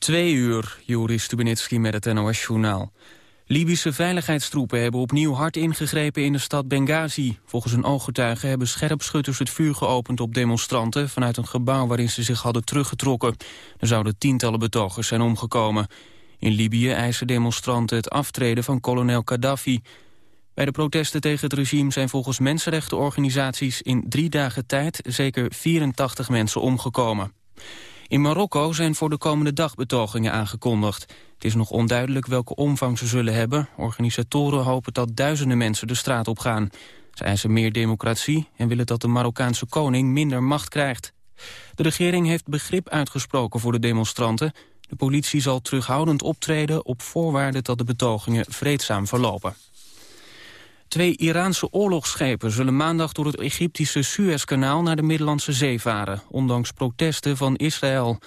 Twee uur, Joris Stubenitski met het NOS-journaal. Libische veiligheidstroepen hebben opnieuw hard ingegrepen in de stad Benghazi. Volgens een ooggetuige hebben scherpschutters het vuur geopend op demonstranten... vanuit een gebouw waarin ze zich hadden teruggetrokken. Er zouden tientallen betogers zijn omgekomen. In Libië eisen demonstranten het aftreden van kolonel Gaddafi. Bij de protesten tegen het regime zijn volgens mensenrechtenorganisaties... in drie dagen tijd zeker 84 mensen omgekomen. In Marokko zijn voor de komende dag betogingen aangekondigd. Het is nog onduidelijk welke omvang ze zullen hebben. Organisatoren hopen dat duizenden mensen de straat op gaan. Ze eisen meer democratie en willen dat de Marokkaanse koning minder macht krijgt. De regering heeft begrip uitgesproken voor de demonstranten. De politie zal terughoudend optreden op voorwaarde dat de betogingen vreedzaam verlopen. Twee Iraanse oorlogsschepen zullen maandag door het Egyptische Suezkanaal naar de Middellandse Zee varen, ondanks protesten van Israël.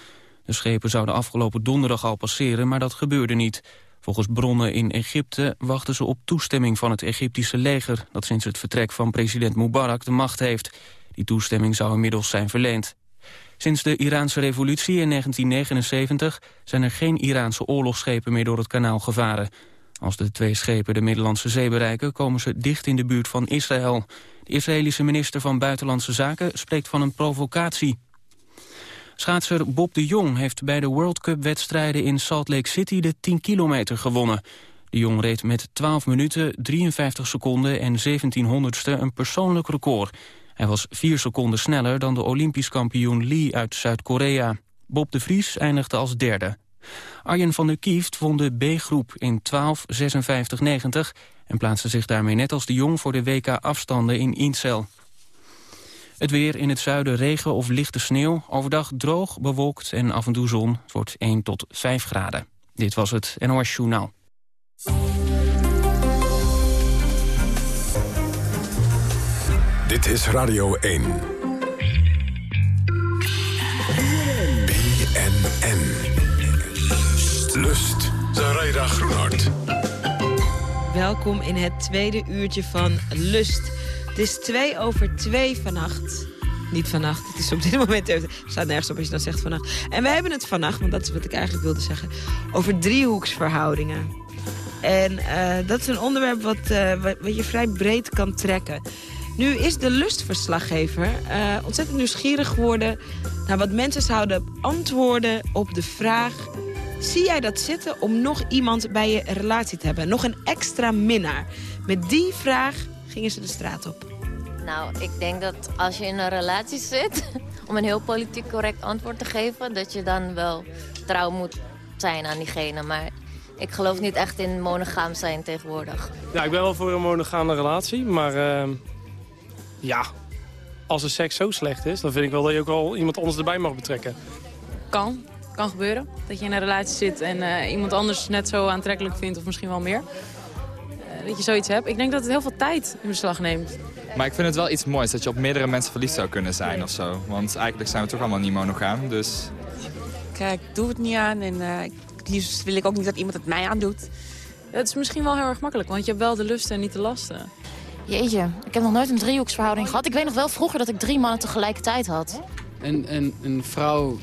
De schepen zouden afgelopen donderdag al passeren, maar dat gebeurde niet. Volgens bronnen in Egypte wachten ze op toestemming van het Egyptische leger... dat sinds het vertrek van president Mubarak de macht heeft. Die toestemming zou inmiddels zijn verleend. Sinds de Iraanse revolutie in 1979 zijn er geen Iraanse oorlogsschepen meer door het kanaal gevaren. Als de twee schepen de Middellandse Zee bereiken... komen ze dicht in de buurt van Israël. De Israëlische minister van Buitenlandse Zaken spreekt van een provocatie. Schaatser Bob de Jong heeft bij de World Cup-wedstrijden in Salt Lake City de 10 kilometer gewonnen. De Jong reed met 12 minuten, 53 seconden en 1700ste een persoonlijk record. Hij was 4 seconden sneller dan de Olympisch kampioen Lee uit Zuid-Korea. Bob de Vries eindigde als derde. Arjen van der Kieft won de B-groep in 12.56.90 en plaatste zich daarmee net als de Jong voor de WK-afstanden in Incel. Het weer in het zuiden regen of lichte sneeuw. Overdag droog, bewolkt en af en toe zon. Het wordt 1 tot 5 graden. Dit was het NOS Journaal. Dit is Radio 1. Lust. Zaraida Groenhart. Welkom in het tweede uurtje van Lust. Het is twee over twee vannacht. Niet vannacht, het is op dit moment... Er staat nergens op als je dan zegt vannacht. En we hebben het vannacht, want dat is wat ik eigenlijk wilde zeggen... over driehoeksverhoudingen. En uh, dat is een onderwerp wat, uh, wat je vrij breed kan trekken. Nu is de lustverslaggever uh, ontzettend nieuwsgierig geworden... naar wat mensen zouden antwoorden op de vraag... Zie jij dat zitten om nog iemand bij je relatie te hebben? Nog een extra minnaar? Met die vraag gingen ze de straat op. Nou, ik denk dat als je in een relatie zit... om een heel politiek correct antwoord te geven... dat je dan wel trouw moet zijn aan diegene. Maar ik geloof niet echt in monogaam zijn tegenwoordig. Ja, ik ben wel voor een monogame relatie. Maar uh, ja, als de seks zo slecht is... dan vind ik wel dat je ook wel iemand anders erbij mag betrekken. Kan kan gebeuren. Dat je in een relatie zit en uh, iemand anders net zo aantrekkelijk vindt of misschien wel meer. Uh, dat je zoiets hebt. Ik denk dat het heel veel tijd in beslag neemt. Maar ik vind het wel iets moois dat je op meerdere mensen verliefd zou kunnen zijn of zo. Want eigenlijk zijn we toch allemaal niet monogaam, dus... Kijk, ik doe het niet aan en uh, liefst wil ik ook niet dat iemand het mij aandoet. Het is misschien wel heel erg makkelijk, want je hebt wel de lusten en niet de lasten. Jeetje, ik heb nog nooit een driehoeksverhouding gehad. Ik weet nog wel vroeger dat ik drie mannen tegelijkertijd had een, een, een vrouw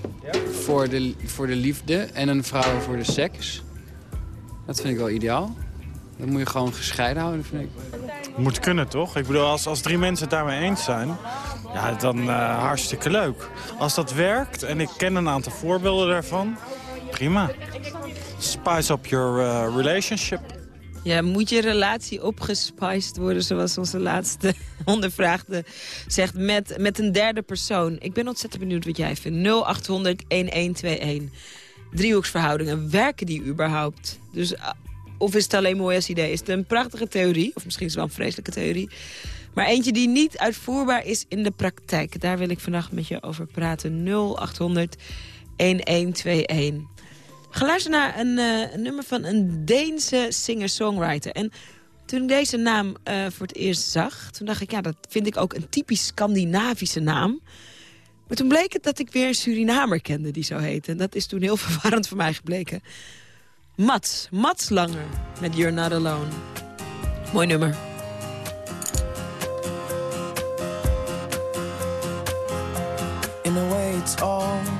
voor de, voor de liefde en een vrouw voor de seks. Dat vind ik wel ideaal. Dat moet je gewoon gescheiden houden, vind ik. Moet kunnen, toch? Ik bedoel, als, als drie mensen het daarmee eens zijn... Ja, dan uh, hartstikke leuk. Als dat werkt, en ik ken een aantal voorbeelden daarvan... prima. Spice up your uh, relationship. Ja, moet je relatie opgespiced worden, zoals onze laatste ondervraagde zegt, met, met een derde persoon? Ik ben ontzettend benieuwd wat jij vindt. 0800-1121. Driehoeksverhoudingen, werken die überhaupt? Dus, uh, of is het alleen mooi als idee? Is het een prachtige theorie? Of misschien is het wel een vreselijke theorie? Maar eentje die niet uitvoerbaar is in de praktijk. Daar wil ik vannacht met je over praten. 0800 1121. Geluisterd naar een, uh, een, nummer van een Deense singer-songwriter. En toen ik deze naam uh, voor het eerst zag... toen dacht ik, ja, dat vind ik ook een typisch Scandinavische naam. Maar toen bleek het dat ik weer een Surinamer kende die zo heette. En dat is toen heel verwarrend voor mij gebleken. Mats, Mats Langer met You're Not Alone. Mooi nummer. In a way it's all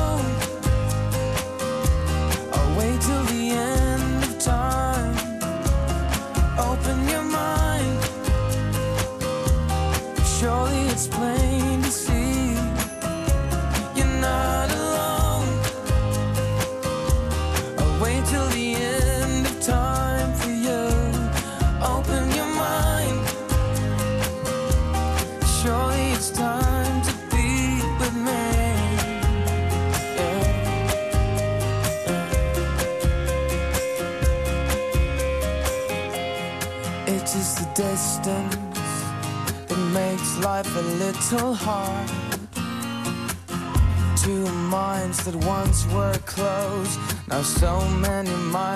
So many miles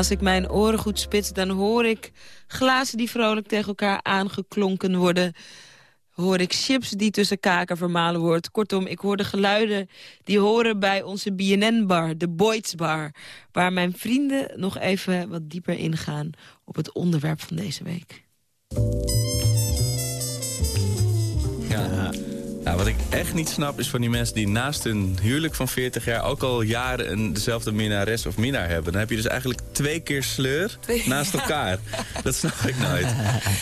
als ik mijn oren goed spits, dan hoor ik glazen die vrolijk tegen elkaar aangeklonken worden. Hoor ik chips die tussen kaken vermalen wordt. Kortom, ik hoor de geluiden die horen bij onze BNN-bar, de Boyd's Bar. Waar mijn vrienden nog even wat dieper ingaan op het onderwerp van deze week. Ja. Nou, wat ik echt niet snap is van die mensen die naast hun huwelijk van 40 jaar... ook al jaren een, dezelfde minnares of minnaar hebben. Dan heb je dus eigenlijk twee keer sleur Twee- naast elkaar. Dat snap ik nooit.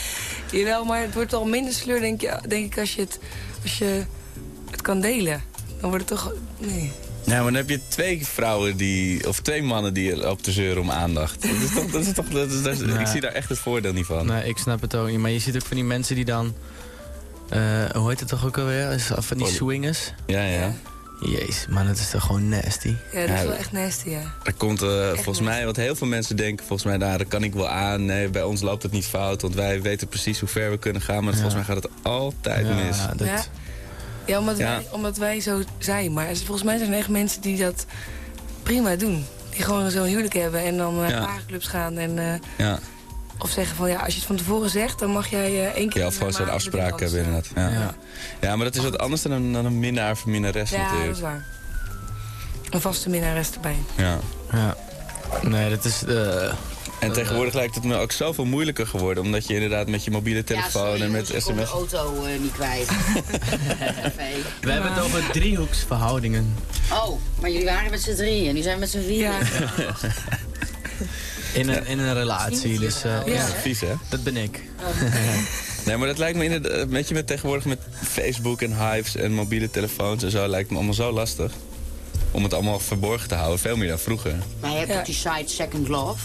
Jawel, maar het wordt al minder sleur, denk, je, denk ik, als je, het, als je het kan delen. Dan wordt het toch... Nee. Nou, maar dan heb je twee vrouwen die, of twee mannen die op te zeuren om aandacht. Dat is toch, dat is toch, dat is, dat is- Nee. Ik zie daar echt het voordeel niet van. Nee, ik snap het ook niet. Maar je ziet ook van die mensen die dan... eh, hoe heet het toch ook alweer? Is- Van die Poly- swingers. Ja, ja. Jezus, man, dat is toch gewoon nasty. Ja, dat is wel echt nasty, ja. Er komt eh, volgens mij, wat heel veel mensen denken, volgens mij, daar kan ik wel aan. Nee, bij ons loopt het niet fout, want wij weten precies hoe ver we kunnen gaan. Maar volgens mij gaat het altijd Ja, mis. Ja, ja, omdat, Ja. Wij, omdat wij zo zijn. Maar volgens mij zijn er echt mensen die dat prima doen. Die gewoon zo'n huwelijk hebben en dan naar Ja. paarclubs gaan. En, eh, Ja, of zeggen van, ja, als je het van tevoren zegt, dan mag jij eh, één keer... ja of gewoon zo'n afspraak hebben eh, inderdaad. Ja. Ja. maar dat is wat anders dan een, dan een minnaar of minnares Ja, dat natuurlijk. is waar. Een vaste minnares erbij. Ja. ja. Nee, dat is... eh, En tegenwoordig lijkt het me ook zoveel moeilijker geworden. Omdat je inderdaad met je mobiele telefoon en met Ik kon de sms... auto eh, niet kwijt. We hebben het over driehoeksverhoudingen. oh, maar jullie waren met z'n drieën. Nu zijn we met z'n vier. In een, in een relatie, dus... eh, Ja. Vies, hè? Dat ben ik. Nee, maar dat lijkt me inderdaad, weet je, met tegenwoordig met Facebook en hives en mobiele telefoons en zo, lijkt me allemaal zo lastig. Om het allemaal verborgen te houden, veel meer dan vroeger. Maar je hebt Ja. ook die site Second Love.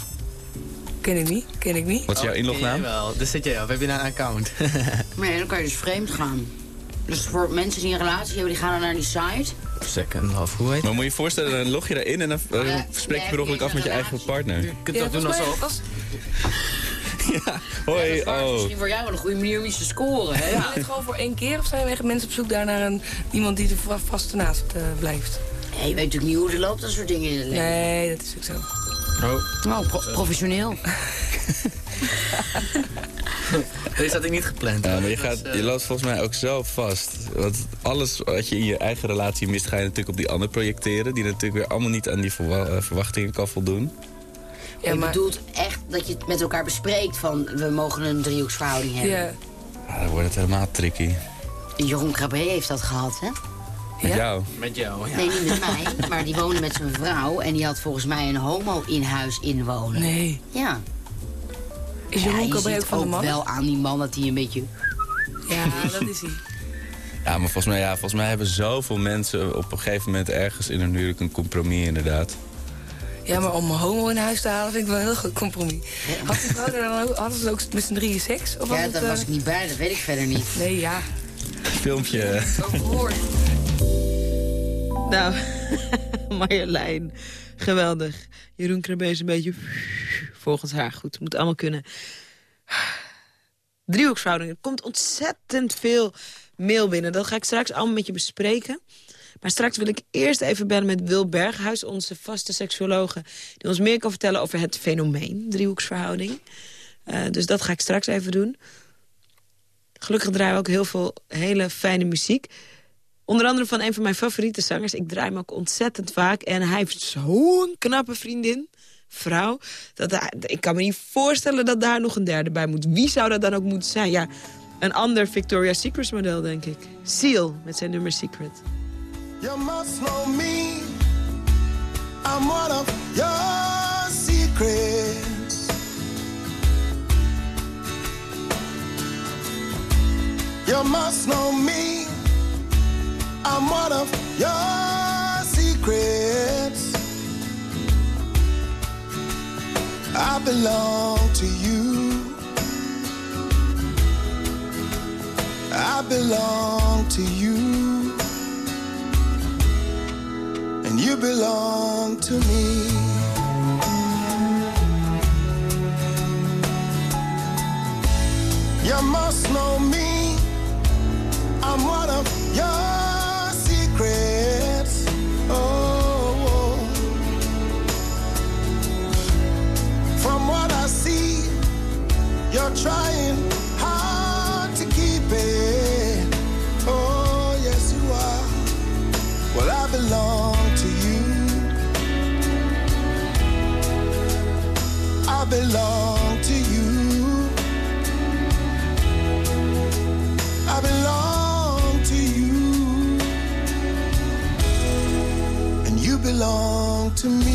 Ken ik niet, ken ik niet. Wat is jouw inlognaam? wel. Daar zit jij op. Heb je nou een account? Maar ja, dan kan je dus vreemd gaan. Dus voor mensen die een relatie hebben, die gaan dan naar die site. Second love, hoe heet Maar moet je je voorstellen, dan log je daarin en dan eh, ja, spreek je ja, per ongeluk af met je eigen partner. Je kunt Ja, dat doen volgens mij alsof... als- Hoi, Dat is oh. misschien voor jou wel een goede manier om iets te scoren, hè? Ja. het gewoon voor één keer of zijn we echt mensen op zoek daar naar een, iemand die er va- vast naast eh, blijft? Ja, je weet natuurlijk niet hoe het loopt, dat soort dingen in het leven. Nee, dat is ook zo. Oh, Nou, pro- professioneel. deze had ik niet gepland. Ja, maar je, gaat, je loopt volgens mij ook zelf vast. Want alles wat je in je eigen relatie mist, ga je natuurlijk op die ander projecteren. Die natuurlijk weer allemaal niet aan die eh, verwachtingen kan voldoen. Ja, je bedoelt echt dat je het met elkaar bespreekt van... we mogen een driehoeksverhouding hebben. Ja. Ja, dan wordt het helemaal tricky. Jeroen Krabbe heeft dat gehad, hè? Met jou. Met jou, ja. Nee, niet met mij, maar die woonde met zijn vrouw... en die had volgens mij een homo in huis inwonen. Nee. Ja. Is ja, Jeroen je Krabbe ziet ook van de man? wel aan die man dat hij een beetje... Ja, dat is hij. Ja, maar volgens mij, ja, volgens mij hebben zoveel mensen op een gegeven moment ergens in hun huwelijk een compromis inderdaad. Ja, maar om een homo in huis te halen vind ik wel een heel goed compromis. Had die vrouw er dan ook, hadden ze ook met z'n drieën seks? Of Ja, het, daar was ik niet bij, dat weet ik verder niet. Nee, ja. Filmpje. Nou, Marjolein, geweldig. Jeroen Krabbe is een beetje volgens haar. Goed, moet allemaal kunnen. Driehoeksverhouding. Er komt ontzettend veel mail binnen. Dat ga ik straks allemaal met je bespreken. Maar straks wil ik eerst even bellen met Wil Berghuis... onze vaste seksuologe, die ons meer kan vertellen over het fenomeen... driehoeksverhouding. Eh, dus dat ga ik straks even doen. Gelukkig draaien we ook heel veel hele fijne muziek. Onder andere van een van mijn favoriete zangers. Ik draai hem ook ontzettend vaak. En hij heeft zo'n knappe vriendin, vrouw. Dat ik kan me niet voorstellen dat daar nog een derde bij moet. Wie zou dat dan ook moeten zijn? Ja, een ander Victoria's Secret model, denk ik. Seal, met zijn nummer Secret. You must know me. I'm one of your secrets. You must know me. I'm one of your secrets. I belong to you. I belong to you. and you belong to me. You must know me. I'm one of your secrets. Oh, you're trying hard to keep it. Oh, yes, you are. Well, I belong to you. I belong to you. I belong to you. And you belong to me.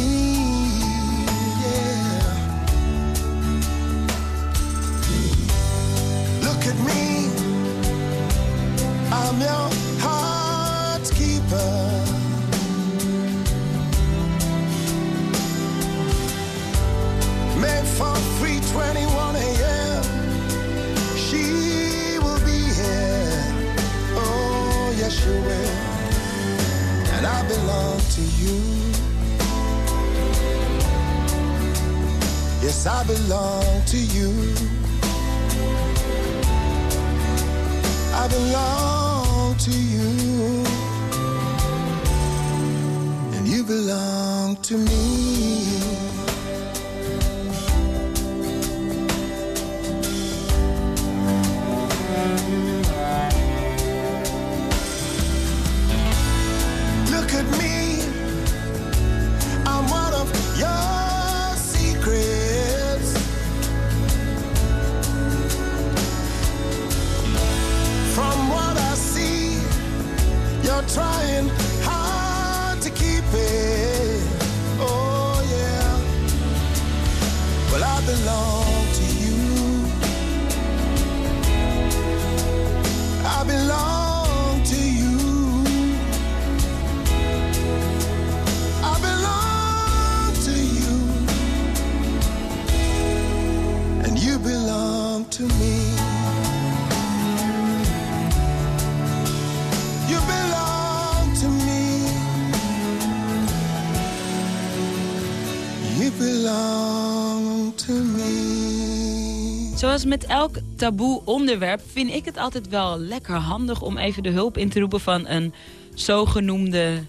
Belong to me. Zoals met elk taboe onderwerp vind ik het altijd wel lekker handig... om even de hulp in te roepen van een zogenoemde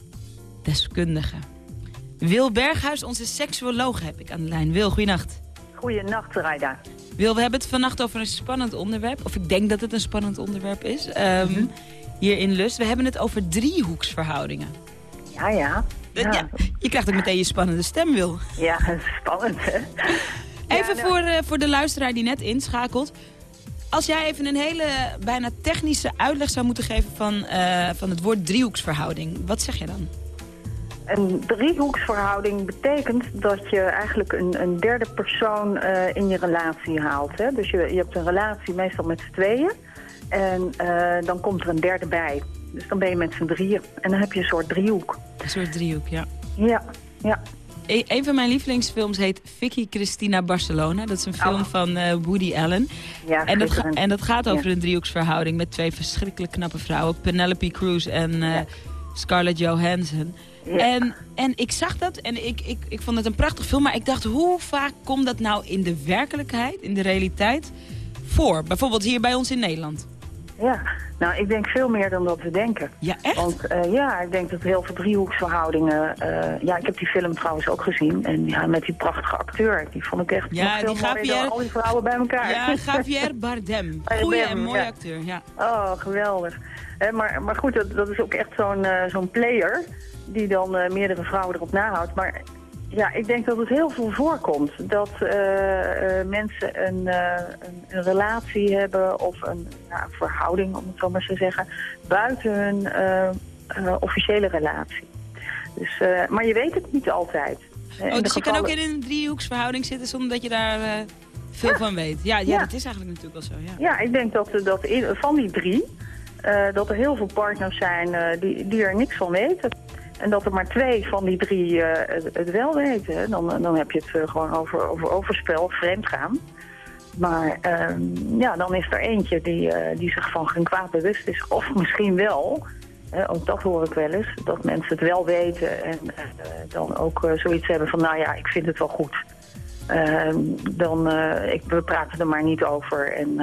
deskundige. Wil Berghuis, onze seksuoloog, heb ik aan de lijn. Wil, goeienacht. Goeienacht, Raida. Wil, we hebben het vannacht over een spannend onderwerp. Of ik denk dat het een spannend onderwerp is. ehm, Hier in Lust. We hebben het over driehoeksverhoudingen. Ja, ja. Ja. ja, je krijgt ook meteen je spannende stem, Wil. Ja, spannend, hè? Even nou- voor, eh, voor de luisteraar die net inschakelt. Als jij even een hele bijna technische uitleg zou moeten geven van, eh, van het woord driehoeksverhouding. Wat zeg je dan? Een driehoeksverhouding betekent dat je eigenlijk een, een derde persoon eh, in je relatie haalt. Hè? Dus je, je hebt een relatie meestal met z'n tweeën. En dan komt er een derde bij. Dus dan ben je met z'n drieën. En dan heb je een soort driehoek. Een soort driehoek, ja. Ja, ja. E- een van mijn lievelingsfilms heet Vicky Cristina Barcelona. Dat is een film van eh, Woody Allen. Oh. Ja, en, dat en dat gaat over Ja. een driehoeksverhouding met twee verschrikkelijk knappe vrouwen. Penelope Cruz en eh, Scarlett Johansson. En, en ik zag dat en ik, ik, ik vond het een prachtig film. Maar ik dacht, hoe vaak komt dat nou in de werkelijkheid, in de realiteit, voor? Bijvoorbeeld hier bij ons in Nederland. Ja, nou, ik denk veel meer dan dat we denken. Ja, echt? Want eh, ja, ik denk dat heel veel driehoeksverhoudingen... eh, ja, ik heb die film trouwens ook gezien. En ja, met die prachtige acteur. Die vond ik echt Ja, veel die mooier dan Javier- al die vrouwen bij elkaar. Ja, Javier Bardem. Goeie en mooie ja. acteur, ja. Oh, geweldig. Eh, maar, maar goed, dat, dat is ook echt zo'n eh, zo'n player... die dan meerdere vrouwen erop nahoudt. Maar ja, ik denk dat het heel veel voorkomt. Dat eh, eh, mensen een, eh, een, een relatie hebben of een, nou, een verhouding, om het zo maar te zeggen... buiten hun officiële relatie. Dus, maar je weet het niet altijd. Oh, dus je kan ook in een driehoeksverhouding zitten zonder dat je daar veel van weet. Ja, ja, Ja. dat is eigenlijk natuurlijk wel zo, ja. Ja, ik denk dat, dat in, van die drie, dat er heel veel partners zijn die, die er niks van weten. En dat er maar twee van die drie eh, het, wel weten. Dan, dan heb je het eh, gewoon over, over overspel, vreemdgaan. Maar ehm, ja, dan is er eentje die, eh, die zich van geen kwaad bewust is. Of misschien wel, ook dat hoor ik wel eens, dat mensen het wel weten. En dan ook zoiets hebben van, nou ja, ik vind het wel goed. Ehm, dan, ik, we praten er maar niet over en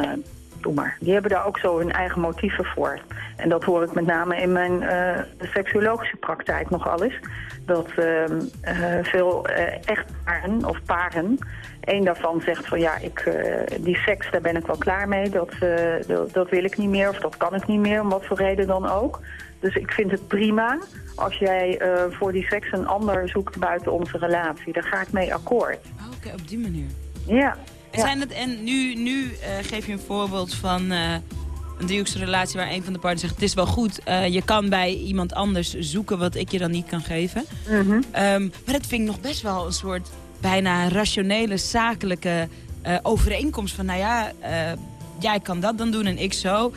doe maar. Die hebben daar ook zo hun eigen motieven voor. En dat hoor ik met name in mijn eh, seksuologische praktijk nogal eens. Dat ehm, eh, veel eh, echtparen of paren, één daarvan zegt van ja, ik, die seks, daar ben ik wel klaar mee. Dat, dat, dat wil ik niet meer of dat kan ik niet meer, om wat voor reden dan ook. Dus ik vind het prima als jij voor die seks een ander zoekt buiten onze relatie. Daar ga ik mee akkoord. Oh, Oké, op die manier. Ja. Zijn dat, en nu, nu eh, geef je een voorbeeld van eh, een driehoeksrelatie waar een van de partners zegt... het is wel goed, eh, je kan bij iemand anders zoeken wat ik je dan niet kan geven. Mhm. Ehm, maar dat vind ik nog best wel een soort bijna rationele, zakelijke overeenkomst. Van nou ja, jij kan dat dan doen en ik zo.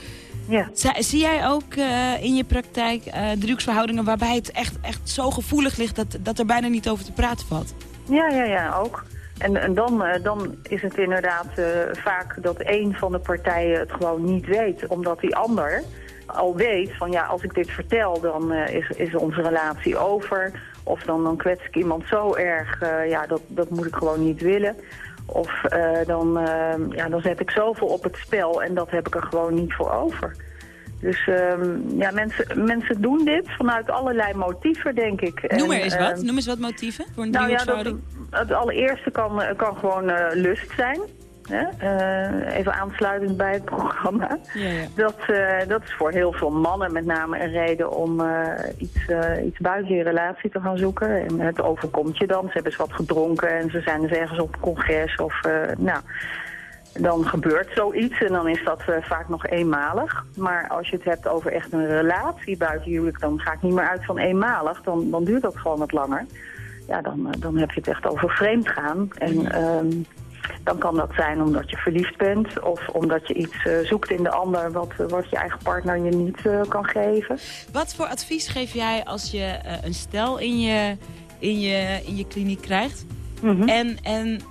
Ja. Zi- Zie jij ook in je praktijk eh driehoeksverhoudingen waarbij het echt, echt zo gevoelig ligt... Dat, dat er bijna niet over te praten valt? Ja, ja, ja, ook. En, en dan, eh, dan is het inderdaad eh, vaak dat een van de partijen het gewoon niet weet. Omdat die ander al weet van ja, als ik dit vertel, dan eh, is, is onze relatie over. Of dan, dan kwets ik iemand zo erg, ja, dat, dat moet ik gewoon niet willen. Of dan, ja, dan zet ik zoveel op het spel en dat heb ik er gewoon niet voor over. Dus ehm, ja, mensen, mensen doen dit vanuit allerlei motieven, denk ik. Noem En, er eens wat. ehm, Noem eens wat motieven voor een nou ja, dat, het allereerste kan, eh, kan gewoon eh, lust zijn. Hè? Eh, even aansluitend bij het programma. Ja, ja. Dat, dat is voor heel veel mannen met name een reden om iets, iets buiten je relatie te gaan zoeken. En het overkomt je dan. Ze hebben eens wat gedronken en ze zijn dus ergens op een congres. Of, nou, dan gebeurt zoiets en dan is dat eh, vaak nog eenmalig. Maar als je het hebt over echt een relatie buiten huwelijk... dan ga ik niet meer uit van eenmalig. Dan, dan duurt dat gewoon wat langer. Ja, dan, eh, dan heb je het echt over vreemd gaan. En ehm, dan kan dat zijn omdat je verliefd bent... of omdat je iets eh, zoekt in de ander... Wat, wat je eigen partner je niet kan geven. Wat voor advies geef jij als je een stel in je, in je, in je kliniek krijgt? Mhm. en, en,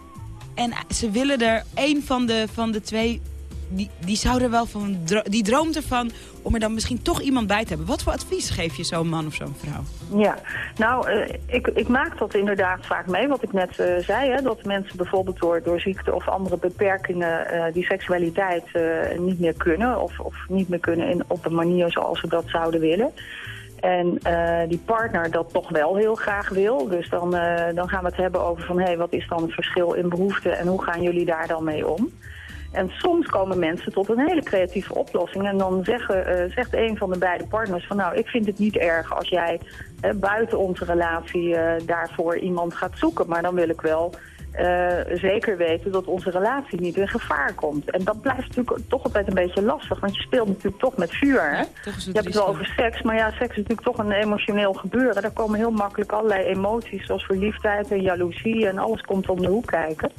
en ze willen er, één van de, van de twee die, die zou wel van, die droomt ervan om er dan misschien toch iemand bij te hebben. Wat voor advies geef je zo'n man of zo'n vrouw? Ja, nou, eh, ik, ik maak dat inderdaad vaak mee, wat ik net eh, zei. Hè, dat mensen bijvoorbeeld door, door ziekte of andere beperkingen eh, die seksualiteit niet meer kunnen. Of, of niet meer kunnen in, op de manier zoals ze dat zouden willen. En eh, die partner dat toch wel heel graag wil. Dus dan, eh, dan gaan we het hebben over van, hé, hey, wat is dan het verschil in behoeften en hoe gaan jullie daar dan mee om? En soms komen mensen tot een hele creatieve oplossing. En dan zeggen, eh, zegt een van de beide partners van nou, ik vind het niet erg als jij buiten onze relatie daarvoor iemand gaat zoeken. Maar dan wil ik wel zeker weten dat onze relatie niet in gevaar komt. En dat blijft natuurlijk toch altijd een beetje lastig. Want je speelt natuurlijk toch met vuur. Hè? je hebt het wel over seks, maar ja, seks is natuurlijk toch een emotioneel gebeuren. Daar komen heel makkelijk allerlei emoties zoals verliefdheid en jaloezie en alles komt om de hoek kijken.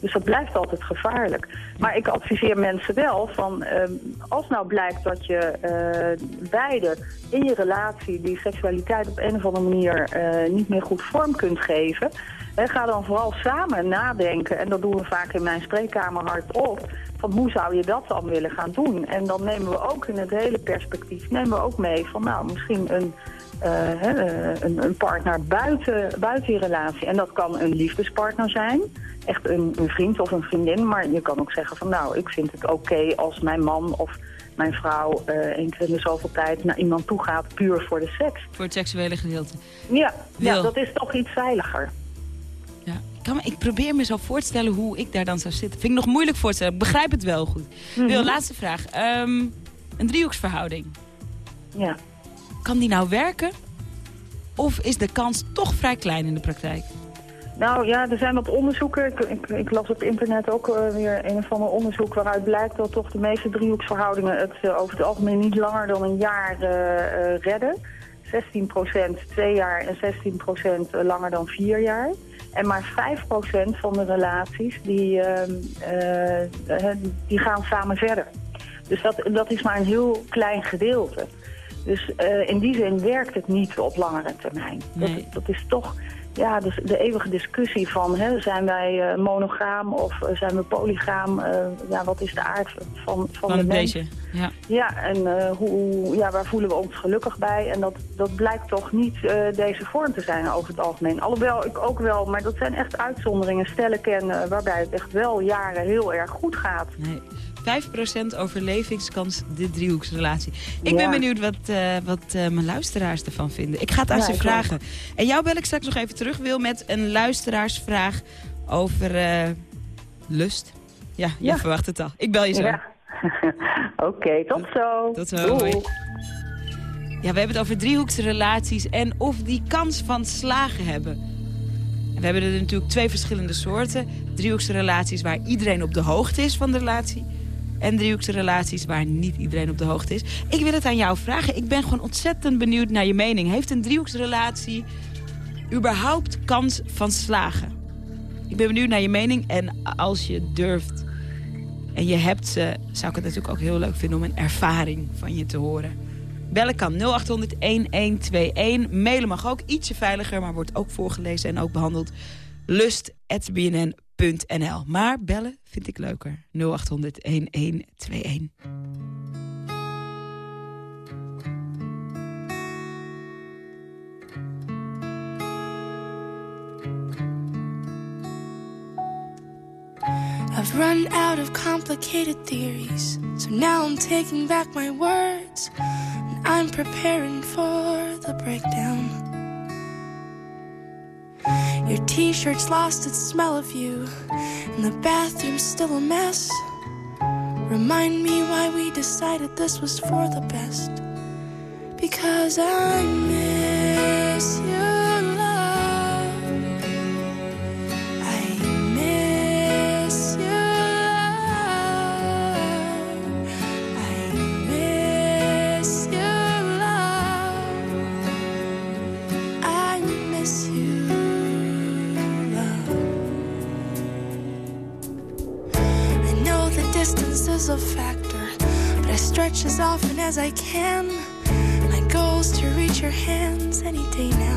Dus dat blijft altijd gevaarlijk. Maar ik adviseer mensen wel van, ehm, als nou blijkt dat je eh, beide in je relatie die seksualiteit op een of andere manier eh, niet meer goed vorm kunt geven, hè, ga dan vooral samen nadenken. En dat doen we vaak in mijn spreekkamer hardop. Van hoe zou je dat dan willen gaan doen? En dan nemen we ook in het hele perspectief nemen we ook mee van nou misschien een eh, eh, een, een partner buiten, buiten je relatie. En dat kan een liefdespartner zijn, echt een, een vriend of een vriendin. Maar je kan ook zeggen van nou, ik vind het oké als mijn man of mijn vrouw eh één keer in de zoveel tijd naar iemand toe gaat, puur voor de seks. Voor het seksuele gedeelte. Ja, ja dat is toch iets veiliger. Ja. Ik, kan me, ik probeer me zo voor te stellen hoe ik daar dan zou zitten. Vind ik nog moeilijk voor te stellen. Ik begrijp het wel goed. Wil, laatste vraag. Ehm, een driehoeksverhouding. Ja. Kan die nou werken? Of is de kans toch vrij klein in de praktijk? Nou ja, er zijn wat onderzoeken. Ik, ik, ik las op internet ook eh, weer een of ander onderzoek waaruit blijkt dat toch de meeste driehoeksverhoudingen het eh, over het algemeen niet langer dan een jaar eh, redden. 16% twee jaar en 16% langer dan vier jaar. En maar 5% van de relaties die, ehm, eh, eh, die gaan samen verder. Dus dat, dat is maar een heel klein gedeelte. Dus eh, in die zin werkt het niet op langere termijn. Dat, dat is toch ja, dus de eeuwige discussie van hè, zijn wij eh, monogaam of eh, zijn we polygaam? Eh, ja, wat is de aard van, van, Van de mens? Ja. Ja, en hoe, ja, waar voelen we ons gelukkig bij? En dat, dat blijkt toch niet deze vorm te zijn over het algemeen. Alhoewel ik ook wel, maar dat zijn echt uitzonderingen, stellen ken eh, waarbij het echt wel jaren heel erg goed gaat. Nee. 5% overlevingskans de driehoeksrelatie. Ik ben benieuwd wat, eh, wat eh, mijn luisteraars ervan vinden. Ik ga het aan Ja, ze vragen. En jou bel ik straks nog even terug, Wil, met een luisteraarsvraag over eh, lust. Ja, je Ja. verwacht het al. Ik bel je zo. Oké, tot zo. Tot zo. Doei. hoi. Ja, we hebben het over driehoeksrelaties en of die kans van slagen hebben. En we hebben er natuurlijk twee verschillende soorten. Driehoeksrelaties waar iedereen op de hoogte is van de relatie. En driehoeksrelaties waar niet iedereen op de hoogte is. Ik wil het aan jou vragen. Ik ben gewoon ontzettend benieuwd naar je mening. Heeft een driehoeksrelatie überhaupt kans van slagen? Ik ben benieuwd naar je mening. En als je durft en je hebt ze, zou ik het natuurlijk ook heel leuk vinden om een ervaring van je te horen. Bellen kan 0800 1121. Mailen mag ook ietsje veiliger, maar wordt ook voorgelezen en ook behandeld. lust.bnn.nl. Maar bellen vind ik leuker. 0800 1121. I've run out of complicated theories, so now I'm taking back my words. And I'm preparing for the breakdown. Your t shirt's lost its smell of you, and the bathroom's still a mess. Remind me why we decided this was for the best. Because I miss your as I can. My goal is to reach your hands any day now.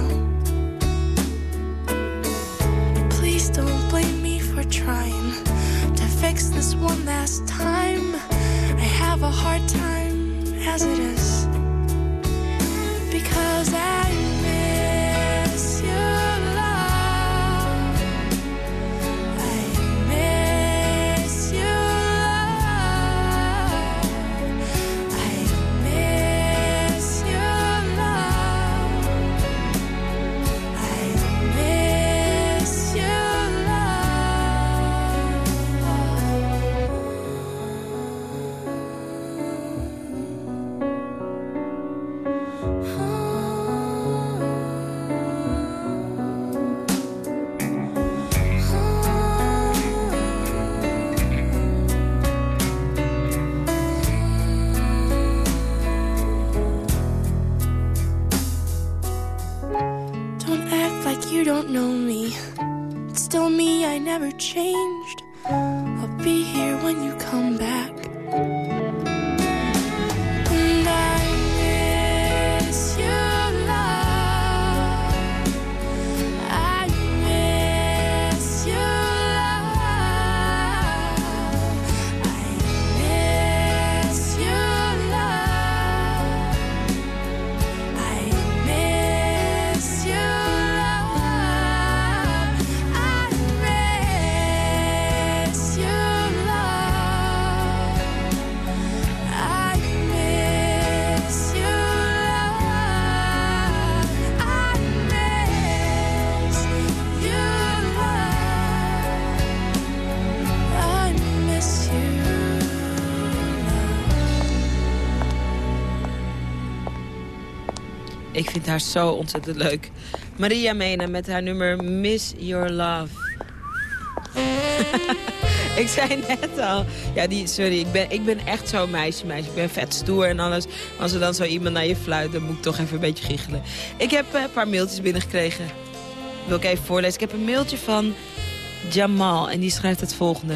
Vind haar zo ontzettend leuk. Maria Mena met haar nummer Miss Your Love. ik zei net al... Ja, die, sorry, ik ben, ik ben echt zo'n meisje, meisje. Ik ben vet stoer en alles. Als er dan zo iemand naar je fluit, dan moet ik toch even een beetje giechelen. Ik heb eh, een paar mailtjes binnengekregen. Wil ik even voorlezen. Ik heb een mailtje van Jamal en die schrijft het volgende.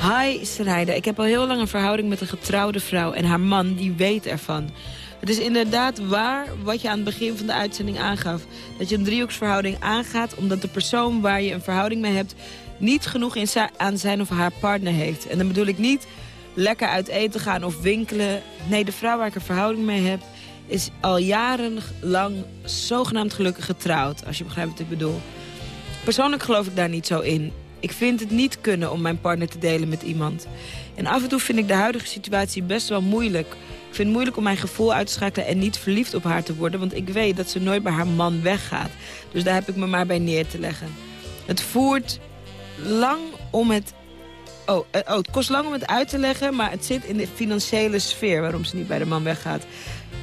Hi Sarayda, ik heb al heel lang een verhouding met een getrouwde vrouw... en haar man, die weet ervan. Het is inderdaad waar wat je aan het begin van de uitzending aangaf. Dat je een driehoeksverhouding aangaat omdat de persoon waar je een verhouding mee hebt... niet genoeg in aan zijn of haar partner heeft. En dan bedoel ik niet lekker uit eten gaan of winkelen. Nee, de vrouw waar ik een verhouding mee heb... is al jarenlang zogenaamd gelukkig getrouwd. Als je begrijpt wat ik bedoel. Persoonlijk geloof ik daar niet zo in. Ik vind het niet kunnen om mijn partner te delen met iemand. En af en toe vind ik de huidige situatie best wel moeilijk. Ik vind het moeilijk om mijn gevoel uit te schakelen en niet verliefd op haar te worden... want ik weet dat ze nooit bij haar man weggaat. Dus daar heb ik me maar bij neer te leggen. Het voert lang om het... Oh, eh, oh, het kost lang om het uit te leggen, maar het zit in de financiële sfeer... waarom ze niet bij de man weggaat.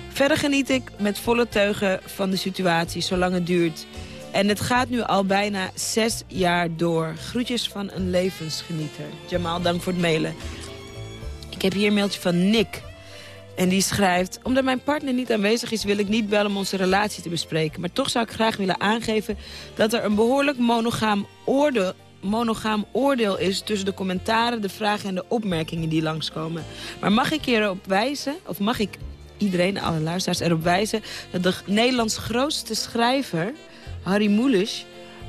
Verder geniet ik met volle teugen van de situatie, zolang het duurt... En het gaat nu al bijna zes jaar door. Groetjes van een levensgenieter. Jamal, dank voor het mailen. Ik heb hier een mailtje van Nick. En die schrijft... Omdat mijn partner niet aanwezig is, wil ik niet bellen om onze relatie te bespreken. Maar toch zou ik graag willen aangeven... dat er een behoorlijk monogaam oordeel, oordeel is... tussen de commentaren, de vragen en de opmerkingen die langskomen. Maar mag ik erop wijzen, of mag ik iedereen, alle luisteraars, erop wijzen... dat de Nederlands grootste schrijver... Harry Mulisch,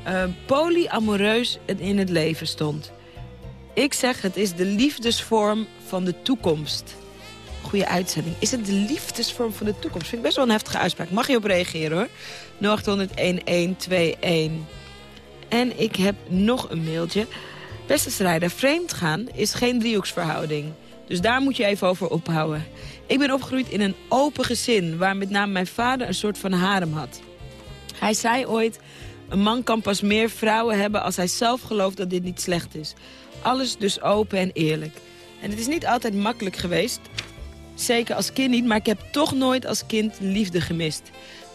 uh, polyamoreus in het leven stond. Ik zeg, het is de liefdesvorm van de toekomst. Goeie uitzending. Is het de liefdesvorm van de toekomst? Vind ik best wel een heftige uitspraak. Mag je op reageren hoor. 0800-1121. En ik heb nog een mailtje. Beste strijder, vreemdgaan is geen driehoeksverhouding. Dus daar moet je even over ophouden. Ik ben opgegroeid in een open gezin... waar met name mijn vader een soort van harem had. Hij zei ooit, een man kan pas meer vrouwen hebben als hij zelf gelooft dat dit niet slecht is. Alles dus open en eerlijk. En het is niet altijd makkelijk geweest. Zeker als kind niet, maar ik heb toch nooit als kind liefde gemist.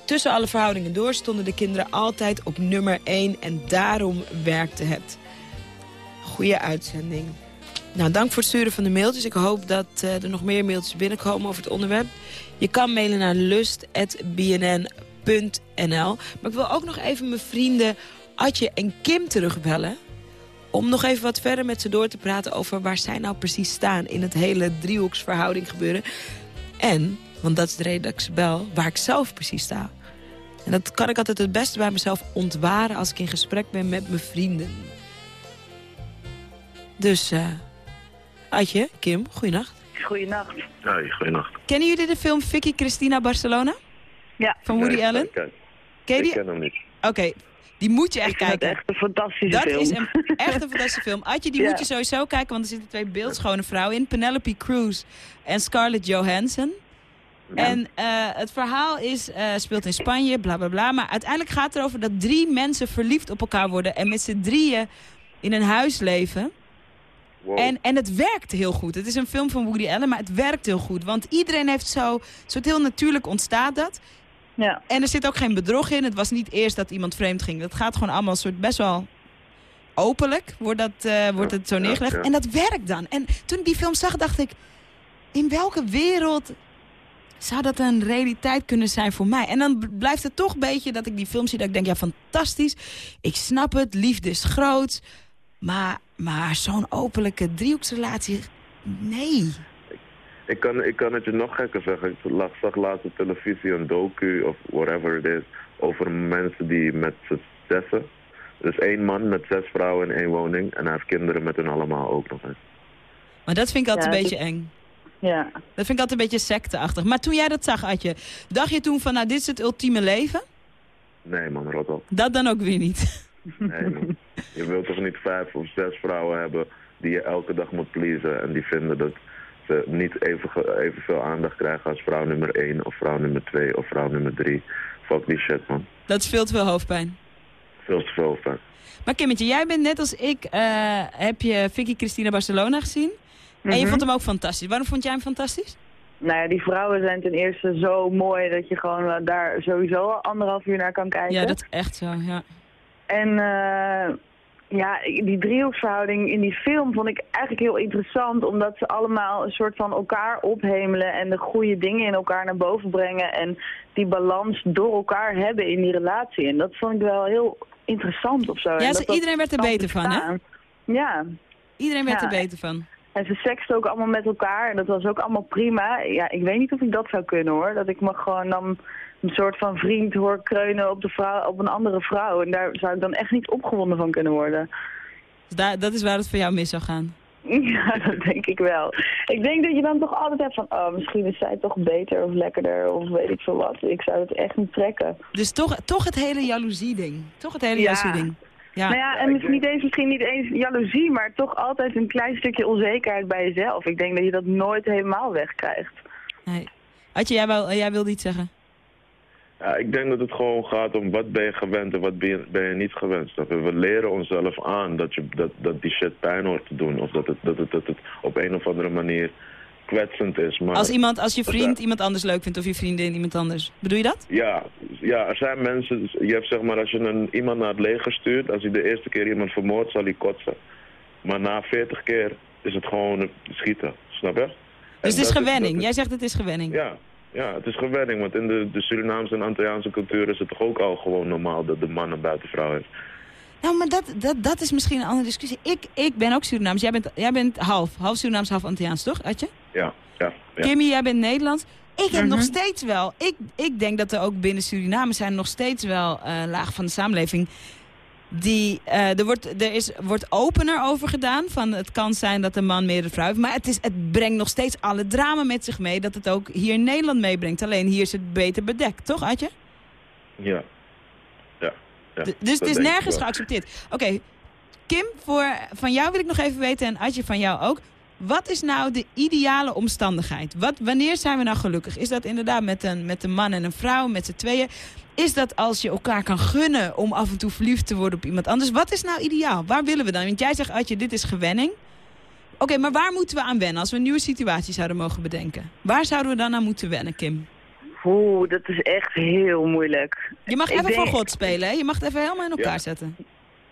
Tussen alle verhoudingen door stonden de kinderen altijd op nummer 1 en daarom werkte het. Goeie uitzending. Nou, dank voor het sturen van de mailtjes. Ik hoop dat uh, er nog meer mailtjes binnenkomen over het onderwerp. Je kan mailen naar lust.bnn.nl. Maar ik wil ook nog even mijn vrienden Adje en Kim terugbellen. Om nog even wat verder met ze door te praten over waar zij nou precies staan... in het hele driehoeksverhouding gebeuren. En, want dat is de reden dat ik ze bel, waar ik zelf precies sta. En dat kan ik altijd het beste bij mezelf ontwaren... als ik in gesprek ben met mijn vrienden. Dus, uh, Adje, Kim, goeienacht. Goeienacht. Hoi, goeienacht. Kennen jullie de film Vicky Cristina Barcelona? Ja. Van Woody Nee, Allen? kijk, Ken je Ik die? ken hem niet. Oké, die moet je echt kijken. echt een fantastische dat film. is een, echt een fantastische film. Adje, die Ja. moet je sowieso kijken, want er zitten twee beeldschone vrouwen in. Penelope Cruz en Scarlett Johansson. En eh, het verhaal is, eh, speelt in Spanje, bla bla bla. Maar uiteindelijk gaat het erover dat drie mensen verliefd op elkaar worden... en met z'n drieën in een huis leven. En, en het werkt heel goed. Het is een film van Woody Allen, maar het werkt heel goed. Want iedereen heeft zo... soort heel natuurlijk ontstaat dat. Ja. En er zit ook geen bedrog in. Het was niet eerst dat iemand vreemd ging. Dat gaat gewoon allemaal soort best wel openlijk. Wordt, dat, eh, wordt het zo neergelegd. En dat werkt dan. En toen ik die film zag, dacht ik... In welke wereld zou dat een realiteit kunnen zijn voor mij? En dan blijft het toch een beetje dat ik die film zie... dat ik denk, ja, fantastisch. Ik snap het, liefde is groot. Maar, maar zo'n openlijke driehoeksrelatie... Nee. Ik kan, ik kan het je nog gekker zeggen. Ik lag, zag laatst op televisie een docu of whatever it is over mensen die met z'n zessen. Dus één man met zes vrouwen in één woning en hij heeft kinderen met hen allemaal ook nog eens. Maar dat vind ik altijd Ja, een beetje eng. Ja. Dat vind ik altijd een beetje secteachtig. Maar toen jij dat zag, Adje, dacht je toen van, nou, dit is het ultieme leven? Nee man, rot op. Dat dan ook weer niet. Nee man. Je wilt toch niet vijf of zes vrouwen hebben die je elke dag moet pleasen en die vinden dat ze niet even, evenveel aandacht krijgen als vrouw nummer één of vrouw nummer twee of vrouw nummer drie. Fuck die shit man. Dat is veel te veel hoofdpijn. Veel te veel van. Maar Kimmetje, jij bent net als ik, eh, heb je Vicky Cristina Barcelona gezien. En je Mhm. vond hem ook fantastisch. Waarom vond jij hem fantastisch? Nou ja, die vrouwen zijn ten eerste zo mooi dat je gewoon eh, daar sowieso al anderhalf uur naar kan kijken. Ja, dat is echt zo, ja. En eh, ja, die driehoeksverhouding in die film vond ik eigenlijk heel interessant. Omdat ze allemaal een soort van elkaar ophemelen en de goede dingen in elkaar naar boven brengen. En die balans door elkaar hebben in die relatie. En dat vond ik wel heel interessant of zo. Ja, dat iedereen werd er beter van, hè? Ja. Iedereen werd Ja. er beter van. En ze seksten ook allemaal met elkaar en dat was ook allemaal prima. Ja, ik weet niet of ik dat zou kunnen hoor. Dat ik me gewoon dan een soort van vriend hoor kreunen op, de vrouw, op een andere vrouw. En daar zou ik dan echt niet opgewonden van kunnen worden. Dus daar, dat is waar het voor jou mis zou gaan. Ja, dat denk ik wel. Ik denk dat je dan toch altijd hebt van, oh, misschien is zij toch beter of lekkerder of weet ik veel wat. Ik zou het echt niet trekken. Dus toch, toch het hele jaloezie-ding. Toch het hele Ja. jaloezie-ding. Ja. Nou ja, en misschien niet eens, misschien niet eens jaloezie, maar toch altijd een klein stukje onzekerheid bij jezelf. Ik denk dat je dat nooit helemaal wegkrijgt. Nee. Adje, jij, wou, jij wilde iets zeggen? Ja, ik denk dat het gewoon gaat om wat ben je gewend en wat ben je, ben je niet gewend. We leren onszelf aan dat, je, dat, dat die shit pijn hoort te doen. Of dat het, dat, het, dat het op een of andere manier kwetsend is. Maar, Als, iemand, als je vriend iemand anders leuk vindt of je vriendin iemand anders. Bedoel je dat? Ja, ja, er zijn mensen, je hebt zeg maar, als je een, iemand naar het leger stuurt, als hij de eerste keer iemand vermoordt, zal hij kotsen. Maar na 40 keer is het gewoon schieten, snap je? En Dus het is gewenning. Jij zegt het is gewenning. Ja, ja, het is gewenning, want in de, de Surinaamse en Antilliaanse cultuur is het toch ook al gewoon normaal dat de man een buitenvrouw is. Nou, maar dat, dat, dat is misschien een andere discussie. Ik, ik ben ook Surinaams. Jij bent, jij bent half. Half Surinaams, half Antilliaans, toch, Adje? Ja, ja. ja. Kimmy, jij bent Nederlands. Ik heb Mhm. nog steeds wel... Ik, ik denk dat er ook binnen Suriname zijn nog steeds wel eh laag van de samenleving... Die, eh, er wordt, er is, wordt opener over gedaan. Van het kan zijn dat een man meerdere vrouwen heeft. Maar het, is, het brengt nog steeds alle drama met zich mee. Dat het ook hier in Nederland meebrengt. Alleen hier is het beter bedekt. Toch, Adje? Ja. Ja. Dus het is nergens geaccepteerd. Oké, Kim, voor, van jou wil ik nog even weten, en Adje van jou ook. Wat is nou de ideale omstandigheid? Wat, wanneer zijn we nou gelukkig? Is dat inderdaad met een, met een man en een vrouw, met z'n tweeën? Is dat als je elkaar kan gunnen om af en toe verliefd te worden op iemand anders? Wat is nou ideaal? Waar willen we dan? Want jij zegt, Adje, dit is gewenning. Oké, maar waar moeten we aan wennen als we een nieuwe situatie zouden mogen bedenken? Waar zouden we dan aan moeten wennen, Kim? Oeh, dat is echt heel moeilijk. Je mag Ik even denk- voor God spelen, hè? Je mag het even helemaal in elkaar Ja. zetten.